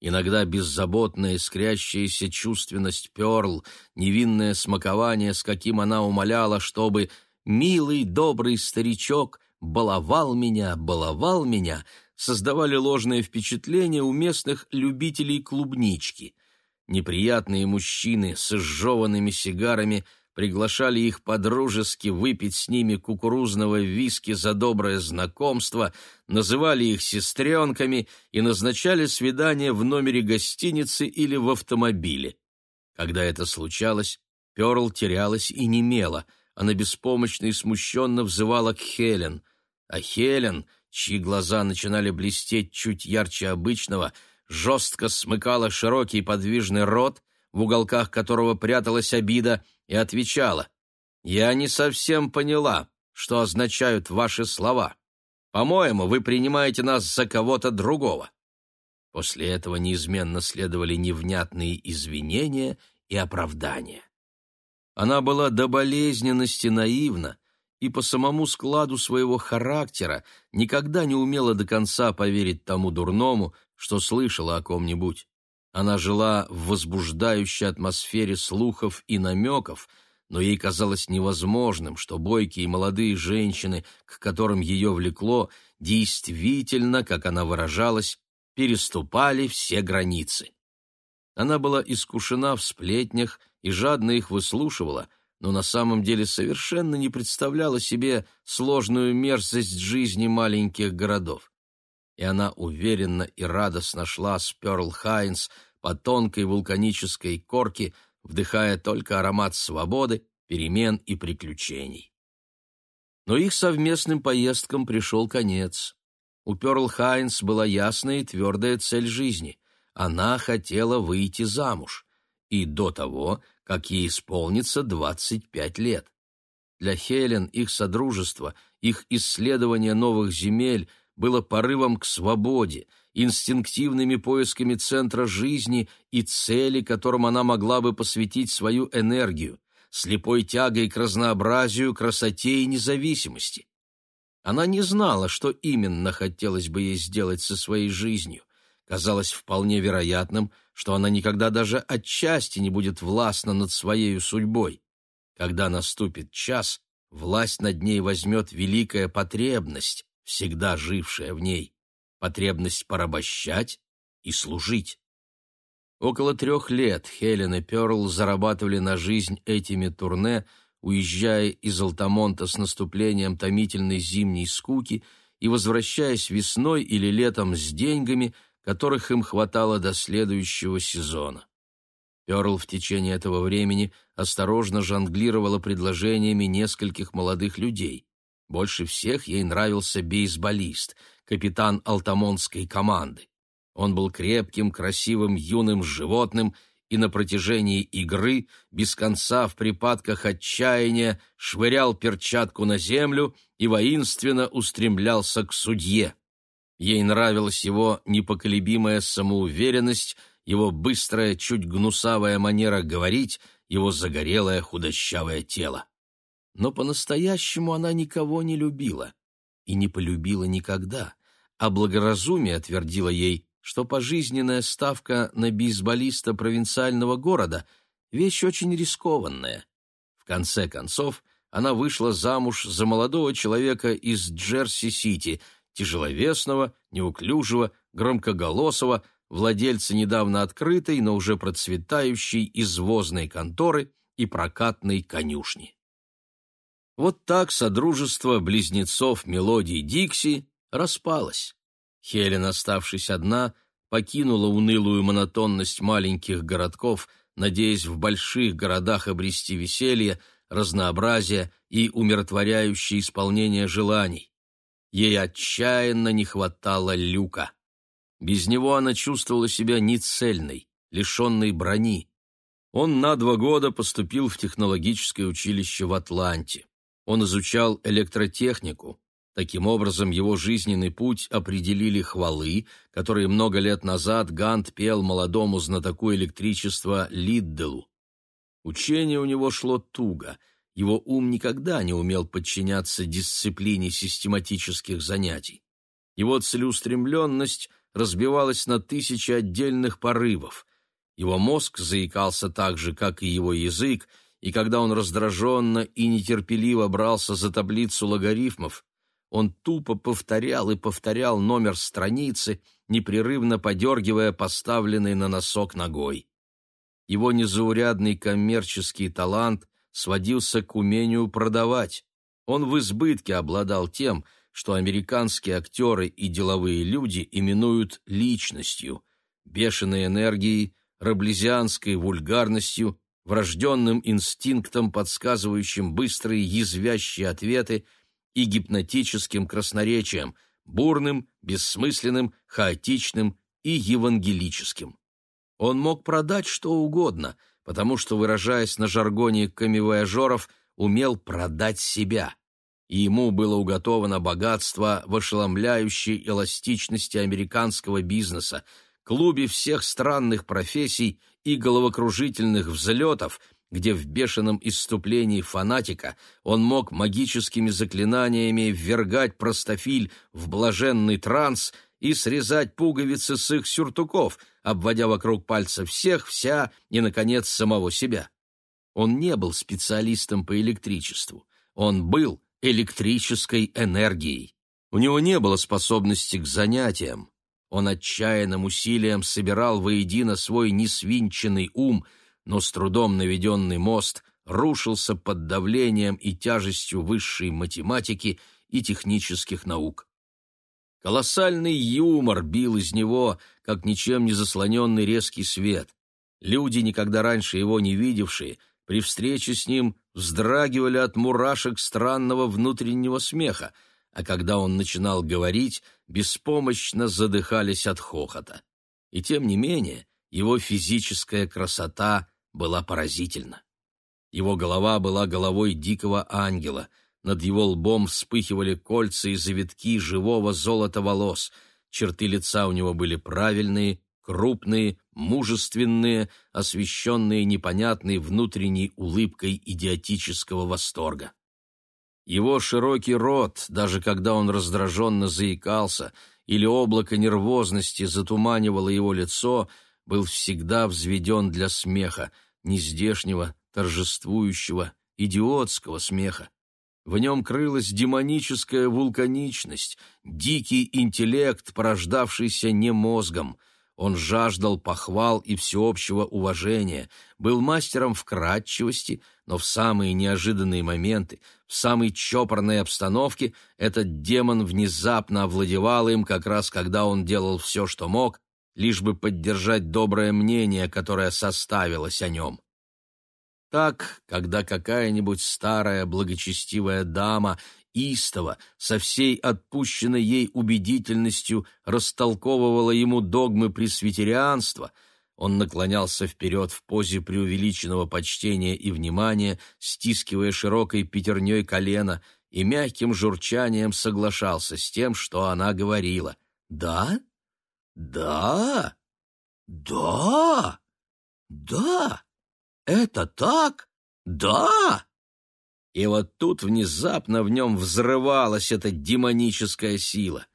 Иногда беззаботная искрящаяся чувственность Перл, невинное смакование, с каким она умоляла, чтобы «милый, добрый старичок баловал меня, баловал меня», создавали ложное впечатление у местных любителей клубнички. Неприятные мужчины с изжеванными сигарами приглашали их подружески выпить с ними кукурузного виски за доброе знакомство, называли их сестренками и назначали свидание в номере гостиницы или в автомобиле. Когда это случалось, Перл терялась и немела, она беспомощно и смущенно взывала к Хелен, а Хелен — чьи глаза начинали блестеть чуть ярче обычного, жестко смыкала широкий подвижный рот, в уголках которого пряталась обида, и отвечала «Я не совсем поняла, что означают ваши слова. По-моему, вы принимаете нас за кого-то другого». После этого неизменно следовали невнятные извинения и оправдания. Она была до болезненности наивна, и по самому складу своего характера никогда не умела до конца поверить тому дурному, что слышала о ком-нибудь. Она жила в возбуждающей атмосфере слухов и намеков, но ей казалось невозможным, что бойкие молодые женщины, к которым ее влекло, действительно, как она выражалась, переступали все границы. Она была искушена в сплетнях и жадно их выслушивала — но на самом деле совершенно не представляла себе сложную мерзость жизни маленьких городов. И она уверенно и радостно шла с Пёрл Хайнс по тонкой вулканической корке, вдыхая только аромат свободы, перемен и приключений. Но их совместным поездкам пришел конец. У Пёрл Хайнс была ясная и твердая цель жизни. Она хотела выйти замуж. И до того как ей исполнится 25 лет. Для Хелен их содружество, их исследование новых земель было порывом к свободе, инстинктивными поисками центра жизни и цели, которым она могла бы посвятить свою энергию, слепой тягой к разнообразию, красоте и независимости. Она не знала, что именно хотелось бы ей сделать со своей жизнью. Казалось вполне вероятным, что она никогда даже отчасти не будет властна над своей судьбой. Когда наступит час, власть над ней возьмет великая потребность, всегда жившая в ней, потребность порабощать и служить. Около трех лет Хелен и Перл зарабатывали на жизнь этими турне, уезжая из Алтамонта с наступлением томительной зимней скуки и возвращаясь весной или летом с деньгами, которых им хватало до следующего сезона. Перл в течение этого времени осторожно жонглировала предложениями нескольких молодых людей. Больше всех ей нравился бейсболист, капитан алтамонской команды. Он был крепким, красивым, юным животным и на протяжении игры, без конца в припадках отчаяния, швырял перчатку на землю и воинственно устремлялся к судье. Ей нравилась его непоколебимая самоуверенность, его быстрая, чуть гнусавая манера говорить, его загорелое худощавое тело. Но по-настоящему она никого не любила и не полюбила никогда, а благоразумие твердило ей, что пожизненная ставка на бейсболиста провинциального города — вещь очень рискованная. В конце концов, она вышла замуж за молодого человека из Джерси-Сити, тяжеловесного, неуклюжего, громкоголосого, владельца недавно открытой, но уже процветающей извозной конторы и прокатной конюшни. Вот так содружество близнецов мелодий Дикси распалось. Хелен, оставшись одна, покинула унылую монотонность маленьких городков, надеясь в больших городах обрести веселье, разнообразие и умиротворяющее исполнение желаний. Ей отчаянно не хватало люка. Без него она чувствовала себя нецельной, лишенной брони. Он на два года поступил в технологическое училище в Атланте. Он изучал электротехнику, Таким образом, его жизненный путь определили хвалы, которые много лет назад Гант пел молодому знатоку электричества Лидделу. Учение у него шло туго, его ум никогда не умел подчиняться дисциплине систематических занятий. Его целеустремленность разбивалась на тысячи отдельных порывов. Его мозг заикался так же, как и его язык, и когда он раздраженно и нетерпеливо брался за таблицу логарифмов, он тупо повторял и повторял номер страницы, непрерывно подергивая поставленный на носок ногой. Его незаурядный коммерческий талант сводился к умению продавать. Он в избытке обладал тем, что американские актеры и деловые люди именуют личностью, бешеной энергией, раблезианской вульгарностью, врожденным инстинктом, подсказывающим быстрые язвящие ответы – и гипнотическим красноречием, бурным, бессмысленным, хаотичным и евангелическим. Он мог продать что угодно, потому что, выражаясь на жаргоне камевояжеров, умел продать себя. И ему было уготовано богатство в ошеломляющей эластичности американского бизнеса, клубе всех странных профессий и головокружительных взлетов – где в бешеном исступлении фанатика он мог магическими заклинаниями ввергать простофиль в блаженный транс и срезать пуговицы с их сюртуков, обводя вокруг пальца всех, вся и, наконец, самого себя. Он не был специалистом по электричеству, он был электрической энергией. У него не было способности к занятиям. Он отчаянным усилием собирал воедино свой несвинченный ум — но с трудом наведенный мост рушился под давлением и тяжестью высшей математики и технических наук. Колоссальный юмор бил из него, как ничем не заслоненный резкий свет. Люди, никогда раньше его не видевшие, при встрече с ним вздрагивали от мурашек странного внутреннего смеха, а когда он начинал говорить, беспомощно задыхались от хохота. И тем не менее, его физическая красота была поразительна. Его голова была головой дикого ангела, над его лбом вспыхивали кольца и завитки живого золота волос, черты лица у него были правильные, крупные, мужественные, освещенные непонятной внутренней улыбкой идиотического восторга. Его широкий рот, даже когда он раздраженно заикался или облако нервозности затуманивало его лицо, был всегда взведен для смеха, нездешнего, торжествующего, идиотского смеха. В нем крылась демоническая вулканичность, дикий интеллект, порождавшийся не мозгом. Он жаждал похвал и всеобщего уважения, был мастером вкрадчивости, но в самые неожиданные моменты, в самой чопорной обстановке этот демон внезапно овладевал им, как раз когда он делал все, что мог, лишь бы поддержать доброе мнение, которое составилось о нем. Так, когда какая-нибудь старая благочестивая дама истово, со всей отпущенной ей убедительностью растолковывала ему догмы пресвитерианства, он наклонялся вперед в позе преувеличенного почтения и внимания, стискивая широкой пятерней колено, и мягким журчанием соглашался с тем, что она говорила. «Да? «Да? Да? Да? Это так? Да?» И вот тут внезапно в нем взрывалась эта демоническая сила.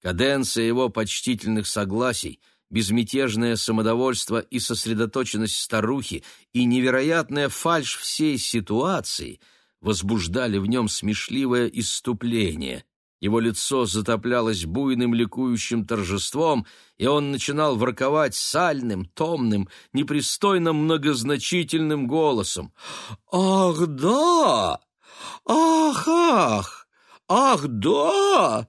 Каденция его почтительных согласий, безмятежное самодовольство и сосредоточенность старухи и невероятная фальшь всей ситуации возбуждали в нем смешливое исступление. Его лицо затоплялось буйным ликующим торжеством, и он начинал ворковать сальным, томным, непристойно многозначительным голосом. «Ах, да! Ах, ах! Ах, да!»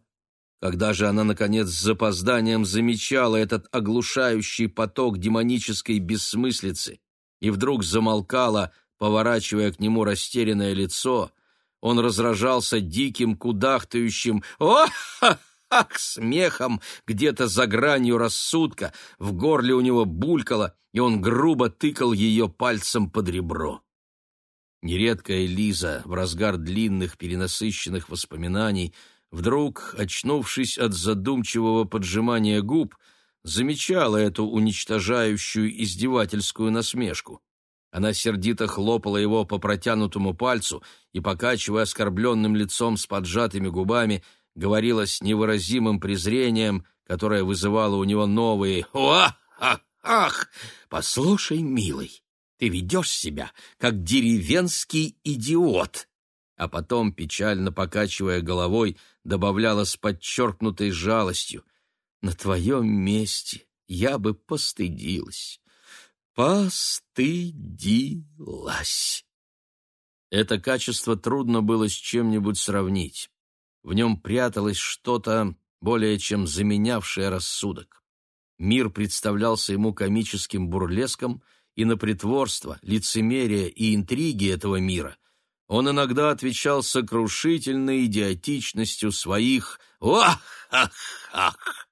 Когда же она, наконец, с запозданием замечала этот оглушающий поток демонической бессмыслицы и вдруг замолкала, поворачивая к нему растерянное лицо, он разражался диким, кудахтающим «Ох!» смехом где-то за гранью рассудка, в горле у него булькало, и он грубо тыкал ее пальцем под ребро. Нередкая Лиза в разгар длинных перенасыщенных воспоминаний, вдруг, очнувшись от задумчивого поджимания губ, замечала эту уничтожающую издевательскую насмешку. Она сердито хлопала его по протянутому пальцу и, покачивая оскорбленным лицом с поджатыми губами, говорила с невыразимым презрением, которое вызывало у него новые «Ах! Ах! Ах! Послушай, милый, ты ведешь себя, как деревенский идиот!» А потом, печально покачивая головой, добавляла с подчеркнутой жалостью «На твоем месте я бы постыдилась» постыдилась. Это качество трудно было с чем-нибудь сравнить. В нем пряталось что-то, более чем заменявшее рассудок. Мир представлялся ему комическим бурлеском, и на притворство, лицемерие и интриги этого мира он иногда отвечал сокрушительной идиотичностью своих «Ах-ах-ах!».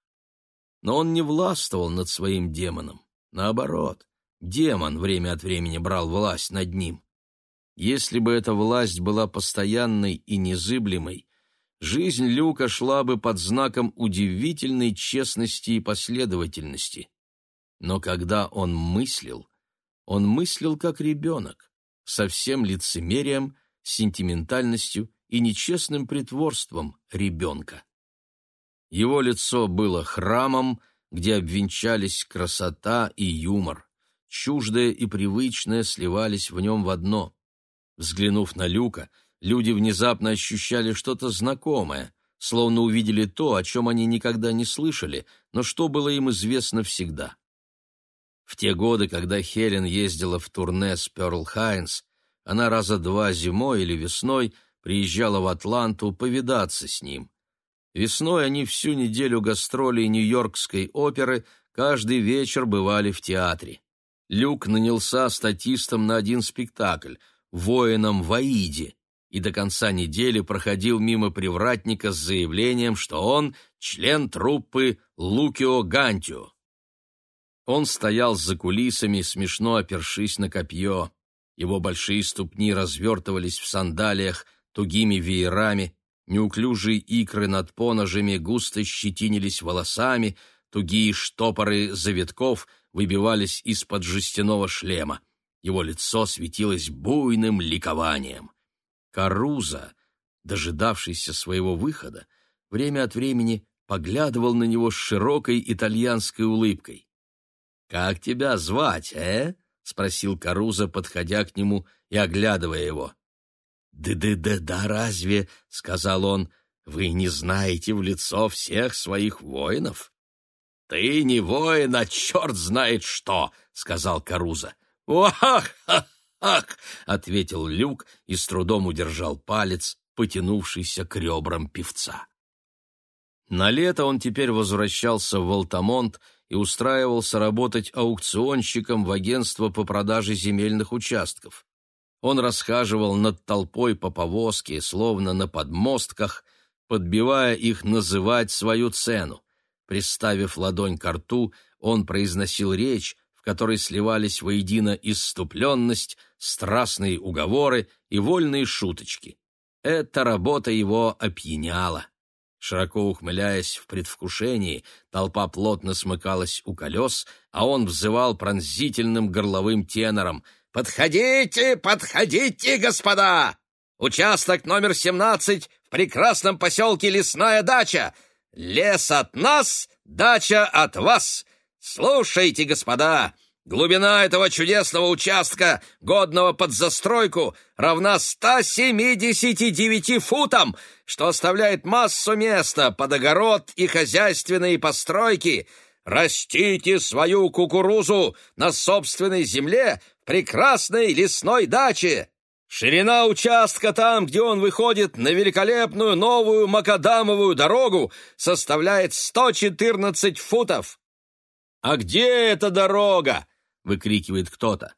Но он не властвовал над своим демоном. Наоборот, Демон время от времени брал власть над ним. Если бы эта власть была постоянной и незыблемой, жизнь Люка шла бы под знаком удивительной честности и последовательности. Но когда он мыслил, он мыслил как ребенок, со всем лицемерием, сентиментальностью и нечестным притворством ребенка. Его лицо было храмом, где обвенчались красота и юмор чуждое и привычное сливались в нем в одно. Взглянув на Люка, люди внезапно ощущали что-то знакомое, словно увидели то, о чем они никогда не слышали, но что было им известно всегда. В те годы, когда Хелен ездила в турне с Перл Хайнс, она раза два зимой или весной приезжала в Атланту повидаться с ним. Весной они всю неделю гастролей Нью-Йоркской оперы каждый вечер бывали в театре. Люк нанялся статистом на один спектакль «Воином в Аиде» и до конца недели проходил мимо привратника с заявлением, что он член труппы Лукио Гантио. Он стоял за кулисами, смешно опершись на копье. Его большие ступни развертывались в сандалиях тугими веерами, неуклюжие икры над поножами густо щетинились волосами, тугие штопоры завитков — выбивались из-под жестяного шлема. Его лицо светилось буйным ликованием. Каруза, дожидавшийся своего выхода, время от времени поглядывал на него с широкой итальянской улыбкой. «Как тебя звать, э?» — спросил Каруза, подходя к нему и оглядывая его. «Да-да-да, разве?» — сказал он. «Вы не знаете в лицо всех своих воинов?» «Ты не воин, а черт знает что!» — сказал Каруза. «Ох-ах-ах!» — ответил Люк и с трудом удержал палец, потянувшийся к ребрам певца. На лето он теперь возвращался в Алтамонт и устраивался работать аукционщиком в агентство по продаже земельных участков. Он расхаживал над толпой по повозке, словно на подмостках, подбивая их называть свою цену. Приставив ладонь к рту, он произносил речь, в которой сливались воедино исступленность, страстные уговоры и вольные шуточки. Эта работа его опьяняла. Широко ухмыляясь в предвкушении, толпа плотно смыкалась у колес, а он взывал пронзительным горловым тенором «Подходите, подходите, господа! Участок номер семнадцать в прекрасном поселке Лесная дача! Лес от нас, дача от вас. Слушайте, господа, Глубина этого чудесного участка, годного под застройку, равна 179 футам, что оставляет массу места под огород и хозяйственные постройки. Растите свою кукурузу на собственной земле в прекрасной лесной даче. Ширина участка там, где он выходит на великолепную новую макадамовую дорогу, составляет 114 футов. А где эта дорога? — выкрикивает кто-то.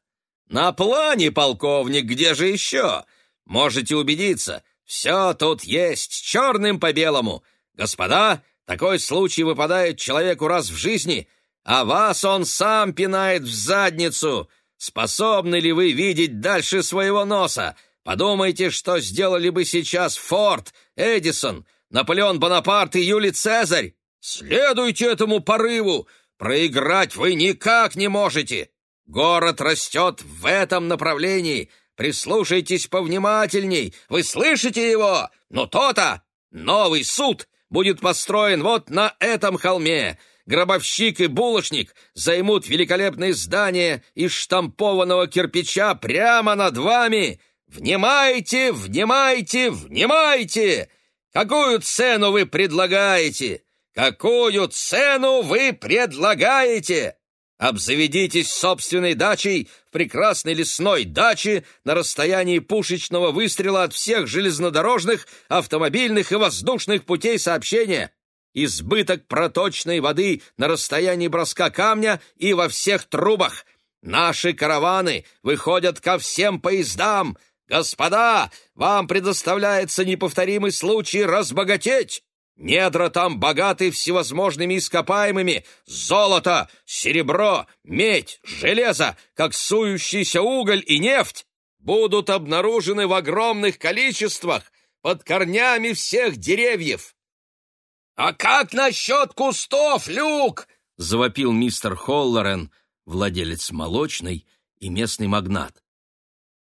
«На плане, полковник, где же еще? Можете убедиться, все тут есть, черным по белому. Господа, такой случай выпадает человеку раз в жизни, а вас он сам пинает в задницу. Способны ли вы видеть дальше своего носа? Подумайте, что сделали бы сейчас Форд, Эдисон, Наполеон Бонапарт и Юлий Цезарь. Следуйте этому порыву, проиграть вы никак не можете. Город растет в этом направлении. Прислушайтесь повнимательней. Вы слышите его? Ну то-то! Новый суд будет построен вот на этом холме. Гробовщик и булочник займут великолепное здание из штампованного кирпича прямо над вами. Внимайте, внимайте, внимайте! Какую цену вы предлагаете? Какую цену вы предлагаете? Обзаведитесь собственной дачей в прекрасной лесной даче на расстоянии пушечного выстрела от всех железнодорожных, автомобильных и воздушных путей сообщения. Избыток проточной воды на расстоянии броска камня и во всех трубах. Наши караваны выходят ко всем поездам. Господа, вам предоставляется неповторимый случай разбогатеть. Недра там богаты всевозможными ископаемыми, золото, серебро, медь, железо, как сующийся уголь и нефть, будут обнаружены в огромных количествах под корнями всех деревьев. «А как насчет кустов, Люк?» — завопил мистер Холлорен, владелец молочной и местный магнат.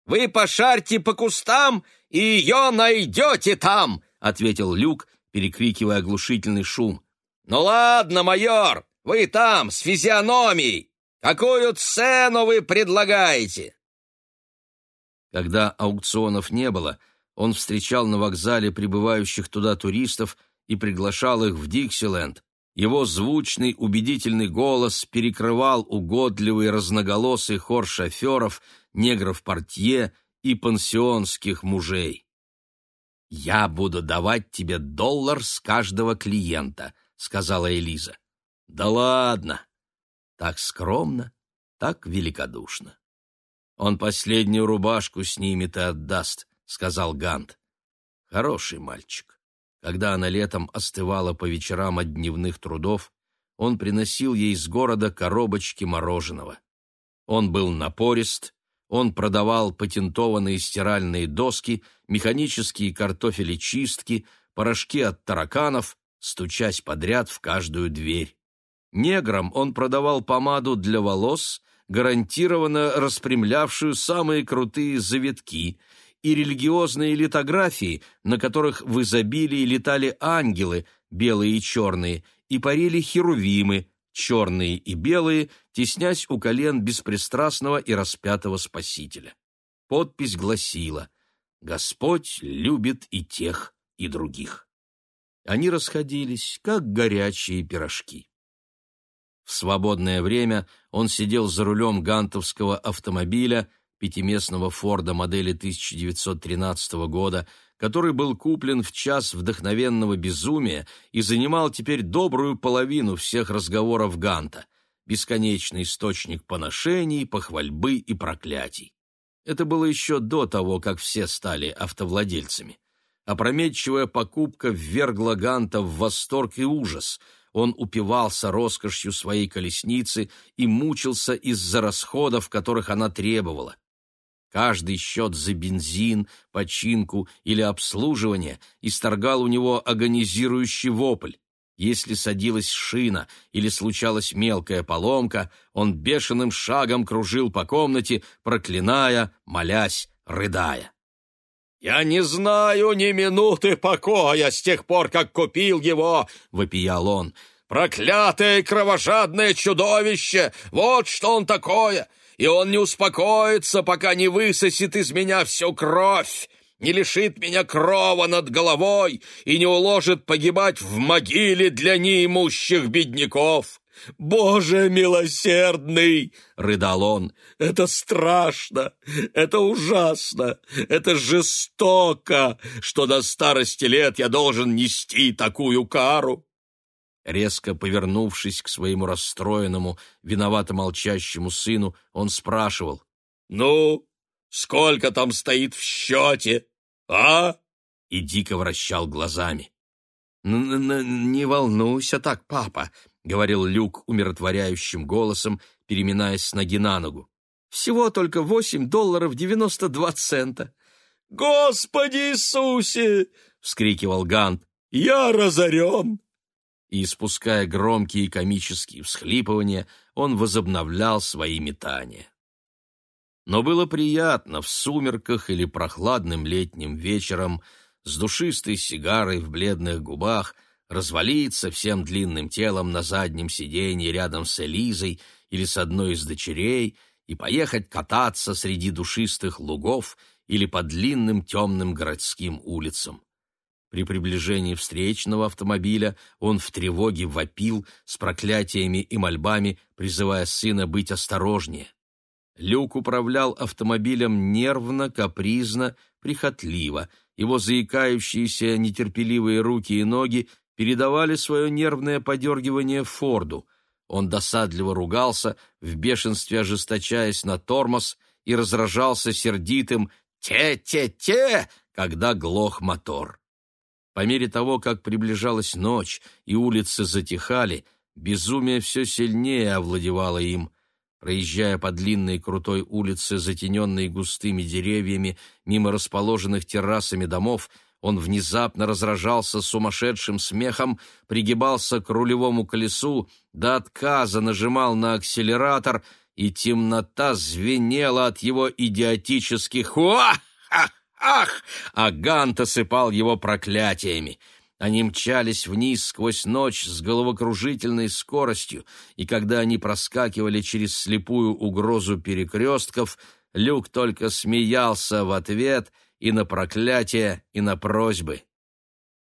«Вы пошарьте по кустам, и ее найдете там!» — ответил Люк, перекрикивая оглушительный шум. «Ну ладно, майор, вы там, с физиономией! Какую цену вы предлагаете?» Когда аукционов не было, он встречал на вокзале прибывающих туда туристов и приглашал их в Диксиленд. Его звучный, убедительный голос перекрывал угодливый разноголосый хор шоферов, негров-портье и пансионских мужей. «Я буду давать тебе доллар с каждого клиента», — сказала Элиза. «Да ладно!» Так скромно, так великодушно. «Он последнюю рубашку снимет и отдаст», — сказал Гант. Хороший мальчик. Когда она летом остывала по вечерам от дневных трудов, он приносил ей из города коробочки мороженого. Он был напорист, он продавал патентованные стиральные доски, механические картофелечистки, порошки от тараканов, стучась подряд в каждую дверь. Неграм он продавал помаду для волос, гарантированно распрямлявшую самые крутые завитки, и религиозные литографии, на которых в изобилии летали ангелы, белые и черные, и парили херувимы, черные и белые, теснясь у колен беспристрастного и распятого Спасителя. Подпись гласила «Господь любит и тех, и других». Они расходились, как горячие пирожки. В свободное время он сидел за рулем гантовского автомобиля, пятиместного Форда модели 1913 года, который был куплен в час вдохновенного безумия и занимал теперь добрую половину всех разговоров Ганта, бесконечный источник поношений, похвальбы и проклятий. Это было еще до того, как все стали автовладельцами. Опрометчивая покупка ввергла Ганта в восторг и ужас. Он упивался роскошью своей колесницы и мучился из-за расходов, которых она требовала. Каждый счет за бензин, починку или обслуживание исторгал у него агонизирующий вопль. Если садилась шина или случалась мелкая поломка, он бешеным шагом кружил по комнате, проклиная, молясь, рыдая. «Я не знаю ни минуты покоя с тех пор, как купил его!» — вопиял он. Проклятое кровожадное чудовище! Вот что он такое! И он не успокоится, пока не высосет из меня всю кровь, не лишит меня крова над головой и не уложит погибать в могиле для неимущих бедняков. «Боже милосердный!» — рыдал он. «Это страшно! Это ужасно! Это жестоко, что до старости лет я должен нести такую кару!» Резко повернувшись к своему расстроенному, виновато молчащему сыну, он спрашивал. «Ну, сколько там стоит в счете, а?» И дико вращал глазами. «Не волнуйся так, папа», — говорил Люк умиротворяющим голосом, переминаясь с ноги на ногу. «Всего только восемь долларов девяносто два цента». «Господи Иисусе!» — вскрикивал Гант. «Я разорен!» И, испуская громкие комические всхлипывания, он возобновлял свои метания. Но было приятно в сумерках или прохладным летним вечером с душистой сигарой в бледных губах развалиться всем длинным телом на заднем сиденье рядом с Элизой или с одной из дочерей и поехать кататься среди душистых лугов или по длинным темным городским улицам. При приближении встречного автомобиля он в тревоге вопил с проклятиями и мольбами, призывая сына быть осторожнее. Люк управлял автомобилем нервно, капризно, прихотливо. Его заикающиеся нетерпеливые руки и ноги передавали свое нервное подергивание Форду. Он досадливо ругался, в бешенстве ожесточаясь на тормоз, и разражался сердитым «те-те-те», когда глох мотор. По мере того, как приближалась ночь и улицы затихали, безумие все сильнее овладевало им. Проезжая по длинной крутой улице, затененной густыми деревьями, мимо расположенных террасами домов, он внезапно разражался сумасшедшим смехом, пригибался к рулевому колесу, до отказа нажимал на акселератор, и темнота звенела от его идиотических «Уа!» Ах! А Гант осыпал его проклятиями. Они мчались вниз сквозь ночь с головокружительной скоростью, и когда они проскакивали через слепую угрозу перекрестков, Люк только смеялся в ответ и на проклятия, и на просьбы.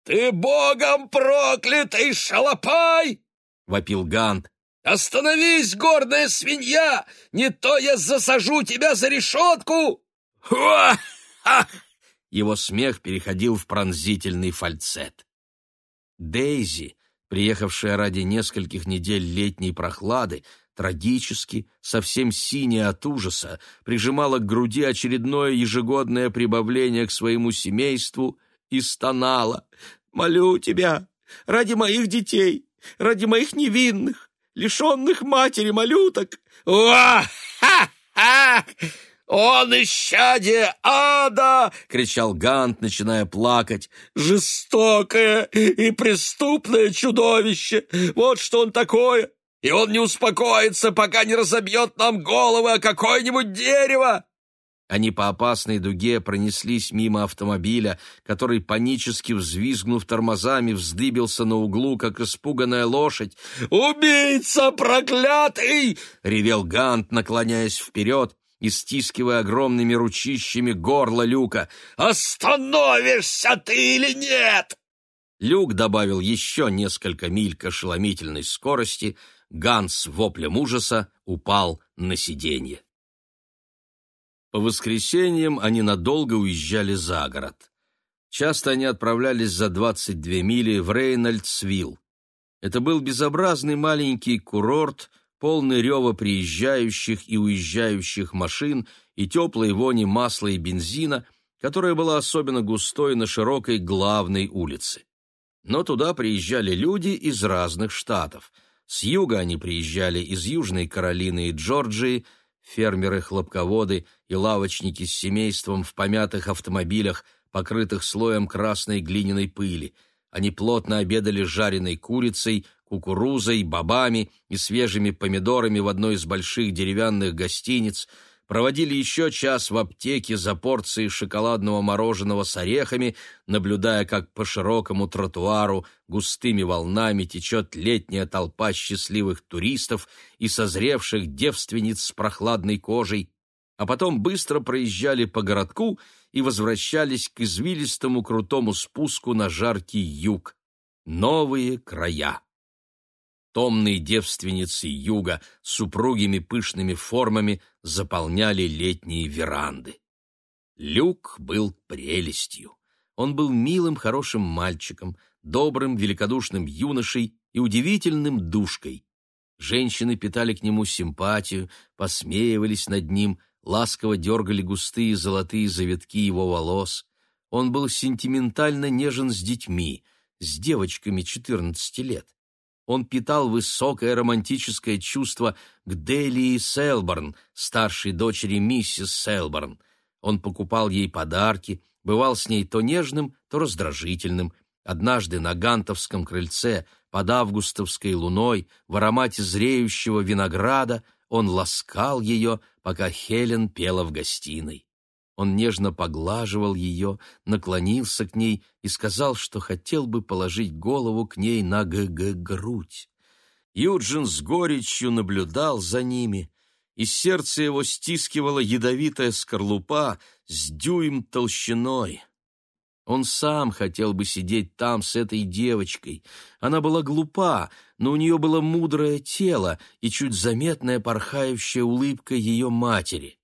«Ты богом проклятый шалопай!» — вопил Гант. «Остановись, гордая свинья! Не то я засажу тебя за решетку!» «Ха! Ха!» Его смех переходил в пронзительный фальцет. Дейзи, приехавшая ради нескольких недель летней прохлады, трагически, совсем синяя от ужаса, прижимала к груди очередное ежегодное прибавление к своему семейству и стонала. «Молю тебя, ради моих детей, ради моих невинных, лишенных матери малюток!» «Уа-ха-ха!» «Он исчадие ада!» — кричал Гант, начиная плакать. «Жестокое и преступное чудовище! Вот что он такое! И он не успокоится, пока не разобьет нам головы о какое-нибудь дерево!» Они по опасной дуге пронеслись мимо автомобиля, который, панически взвизгнув тормозами, вздыбился на углу, как испуганная лошадь. «Убийца проклятый!» — ревел Гант, наклоняясь вперед и стискивая огромными ручищами горло Люка. «Остановишься ты или нет?» Люк добавил еще несколько миль к ошеломительной скорости. Ганс воплем ужаса упал на сиденье. По воскресеньям они надолго уезжали за город. Часто они отправлялись за 22 мили в Рейнольдсвилл. Это был безобразный маленький курорт – полный рева приезжающих и уезжающих машин и теплой вони масла и бензина, которая была особенно густой на широкой главной улице. Но туда приезжали люди из разных штатов. С юга они приезжали из Южной Каролины и Джорджии, фермеры-хлопководы и лавочники с семейством в помятых автомобилях, покрытых слоем красной глиняной пыли. Они плотно обедали жареной курицей, кукурузой, бобами и свежими помидорами в одной из больших деревянных гостиниц, проводили еще час в аптеке за порцией шоколадного мороженого с орехами, наблюдая, как по широкому тротуару густыми волнами течет летняя толпа счастливых туристов и созревших девственниц с прохладной кожей, а потом быстро проезжали по городку и возвращались к извилистому крутому спуску на жаркий юг. Новые края. Томные девственницы юга с упругими пышными формами заполняли летние веранды. Люк был прелестью. Он был милым, хорошим мальчиком, добрым, великодушным юношей и удивительным душкой. Женщины питали к нему симпатию, посмеивались над ним, ласково дергали густые золотые завитки его волос. Он был сентиментально нежен с детьми, с девочками 14 лет он питал высокое романтическое чувство к Делии Селборн, старшей дочери миссис Селборн. Он покупал ей подарки, бывал с ней то нежным, то раздражительным. Однажды на Гантовском крыльце, под августовской луной, в аромате зреющего винограда, он ласкал ее, пока Хелен пела в гостиной. Он нежно поглаживал ее, наклонился к ней и сказал, что хотел бы положить голову к ней на г-г-грудь. Юджин с горечью наблюдал за ними, и сердце его стискивала ядовитая скорлупа с дюйм толщиной. Он сам хотел бы сидеть там с этой девочкой. Она была глупа, но у нее было мудрое тело и чуть заметная порхающая улыбка ее матери.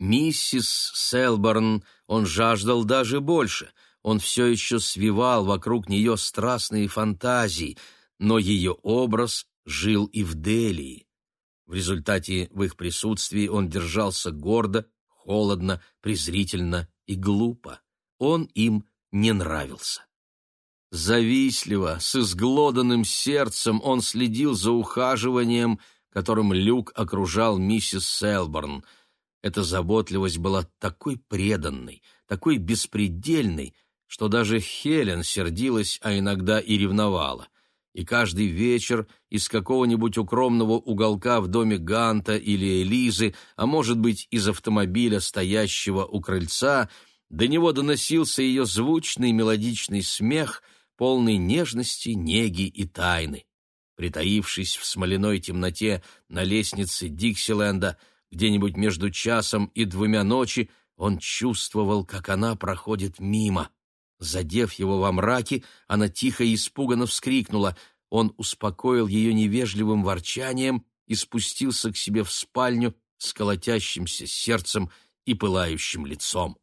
Миссис Селборн он жаждал даже больше. Он все еще свивал вокруг нее страстные фантазии, но ее образ жил и в Делии. В результате в их присутствии он держался гордо, холодно, презрительно и глупо. Он им не нравился. Завистливо, с изглоданным сердцем он следил за ухаживанием, которым Люк окружал миссис Селборн — эта заботливость была такой преданной, такой беспредельной, что даже Хелен сердилась, а иногда и ревновала. И каждый вечер из какого-нибудь укромного уголка в доме Ганта или Элизы, а может быть из автомобиля, стоящего у крыльца, до него доносился ее звучный мелодичный смех, полный нежности, неги и тайны. Притаившись в смоляной темноте на лестнице Диксиленда, где-нибудь между часом и двумя ночи он чувствовал, как она проходит мимо. Задев его во мраке, она тихо и испуганно вскрикнула. Он успокоил ее невежливым ворчанием и спустился к себе в спальню с колотящимся сердцем и пылающим лицом.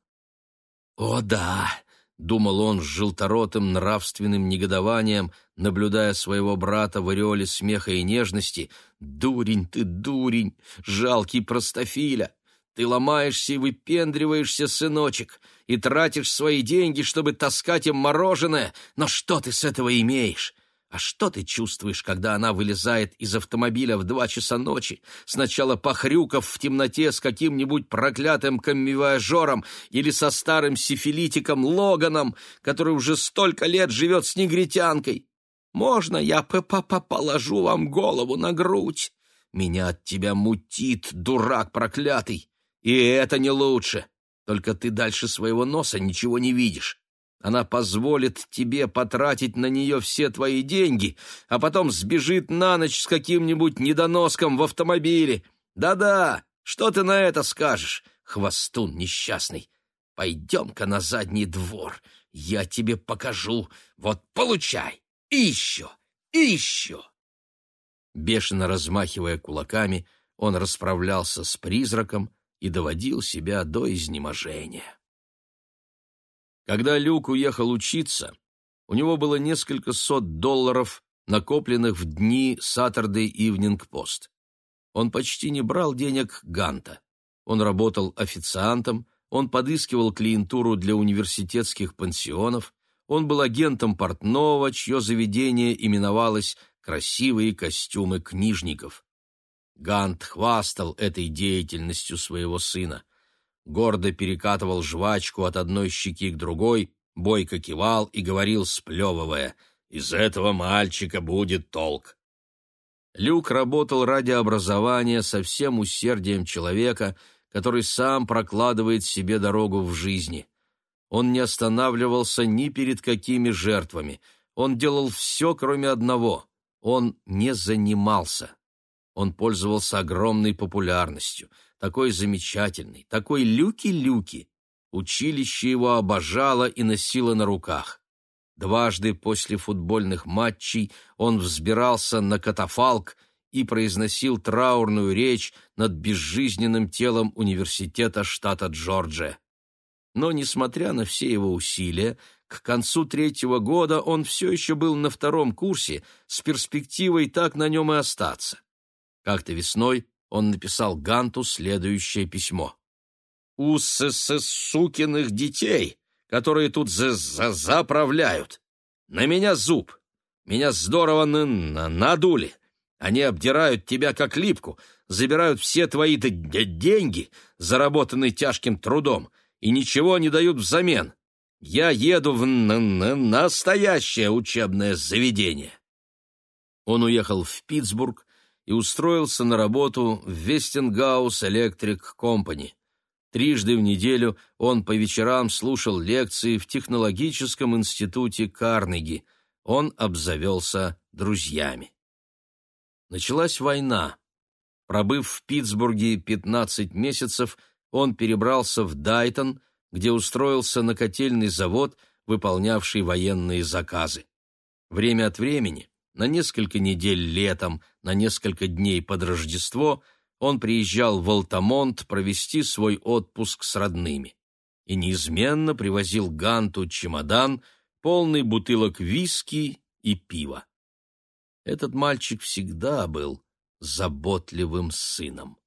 «О да!» — думал он с желторотым нравственным негодованием, наблюдая своего брата в ореоле смеха и нежности. «Дурень ты, дурень! Жалкий простофиля! Ты ломаешься и выпендриваешься, сыночек, и тратишь свои деньги, чтобы таскать им мороженое, но что ты с этого имеешь? А что ты чувствуешь, когда она вылезает из автомобиля в два часа ночи, сначала похрюков в темноте с каким-нибудь проклятым коммивояжером или со старым сифилитиком Логаном, который уже столько лет живет с негритянкой? Можно я п -п -п положу вам голову на грудь? Меня от тебя мутит, дурак проклятый. И это не лучше. Только ты дальше своего носа ничего не видишь. Она позволит тебе потратить на нее все твои деньги, а потом сбежит на ночь с каким-нибудь недоноском в автомобиле. Да-да, что ты на это скажешь, хвостун несчастный? Пойдем-ка на задний двор, я тебе покажу. Вот, получай, и еще, и еще. Бешено размахивая кулаками, он расправлялся с призраком и доводил себя до изнеможения. Когда Люк уехал учиться, у него было несколько сот долларов, накопленных в дни Saturday Evening Post. Он почти не брал денег Ганта. Он работал официантом, он подыскивал клиентуру для университетских пансионов, он был агентом портного, чье заведение именовалось «Красивые костюмы книжников». Гант хвастал этой деятельностью своего сына гордо перекатывал жвачку от одной щеки к другой, бойко кивал и говорил, сплевывая, «Из этого мальчика будет толк». Люк работал ради образования со всем усердием человека, который сам прокладывает себе дорогу в жизни. Он не останавливался ни перед какими жертвами. Он делал все, кроме одного. Он не занимался. Он пользовался огромной популярностью, такой замечательный, такой люки-люки. Училище его обожало и носило на руках. Дважды после футбольных матчей он взбирался на катафалк и произносил траурную речь над безжизненным телом университета штата Джорджия. Но, несмотря на все его усилия, к концу третьего года он все еще был на втором курсе с перспективой так на нем и остаться. Как-то весной он написал Ганту следующее письмо. «У сукиных детей, которые тут за -за заправляют. На меня зуб. Меня здорово на на надули. Они обдирают тебя как липку, забирают все твои деньги, заработанные тяжким трудом, и ничего не дают взамен. Я еду в настоящее учебное заведение. Он уехал в Питтсбург и устроился на работу в Вестингаус Электрик Компани. Трижды в неделю он по вечерам слушал лекции в технологическом институте Карнеги. Он обзавелся друзьями. Началась война. Пробыв в Питтсбурге 15 месяцев, он перебрался в Дайтон, где устроился на котельный завод, выполнявший военные заказы. Время от времени, на несколько недель летом, на несколько дней под Рождество, он приезжал в Алтамонт провести свой отпуск с родными и неизменно привозил Ганту чемодан, полный бутылок виски и пива. Этот мальчик всегда был заботливым сыном.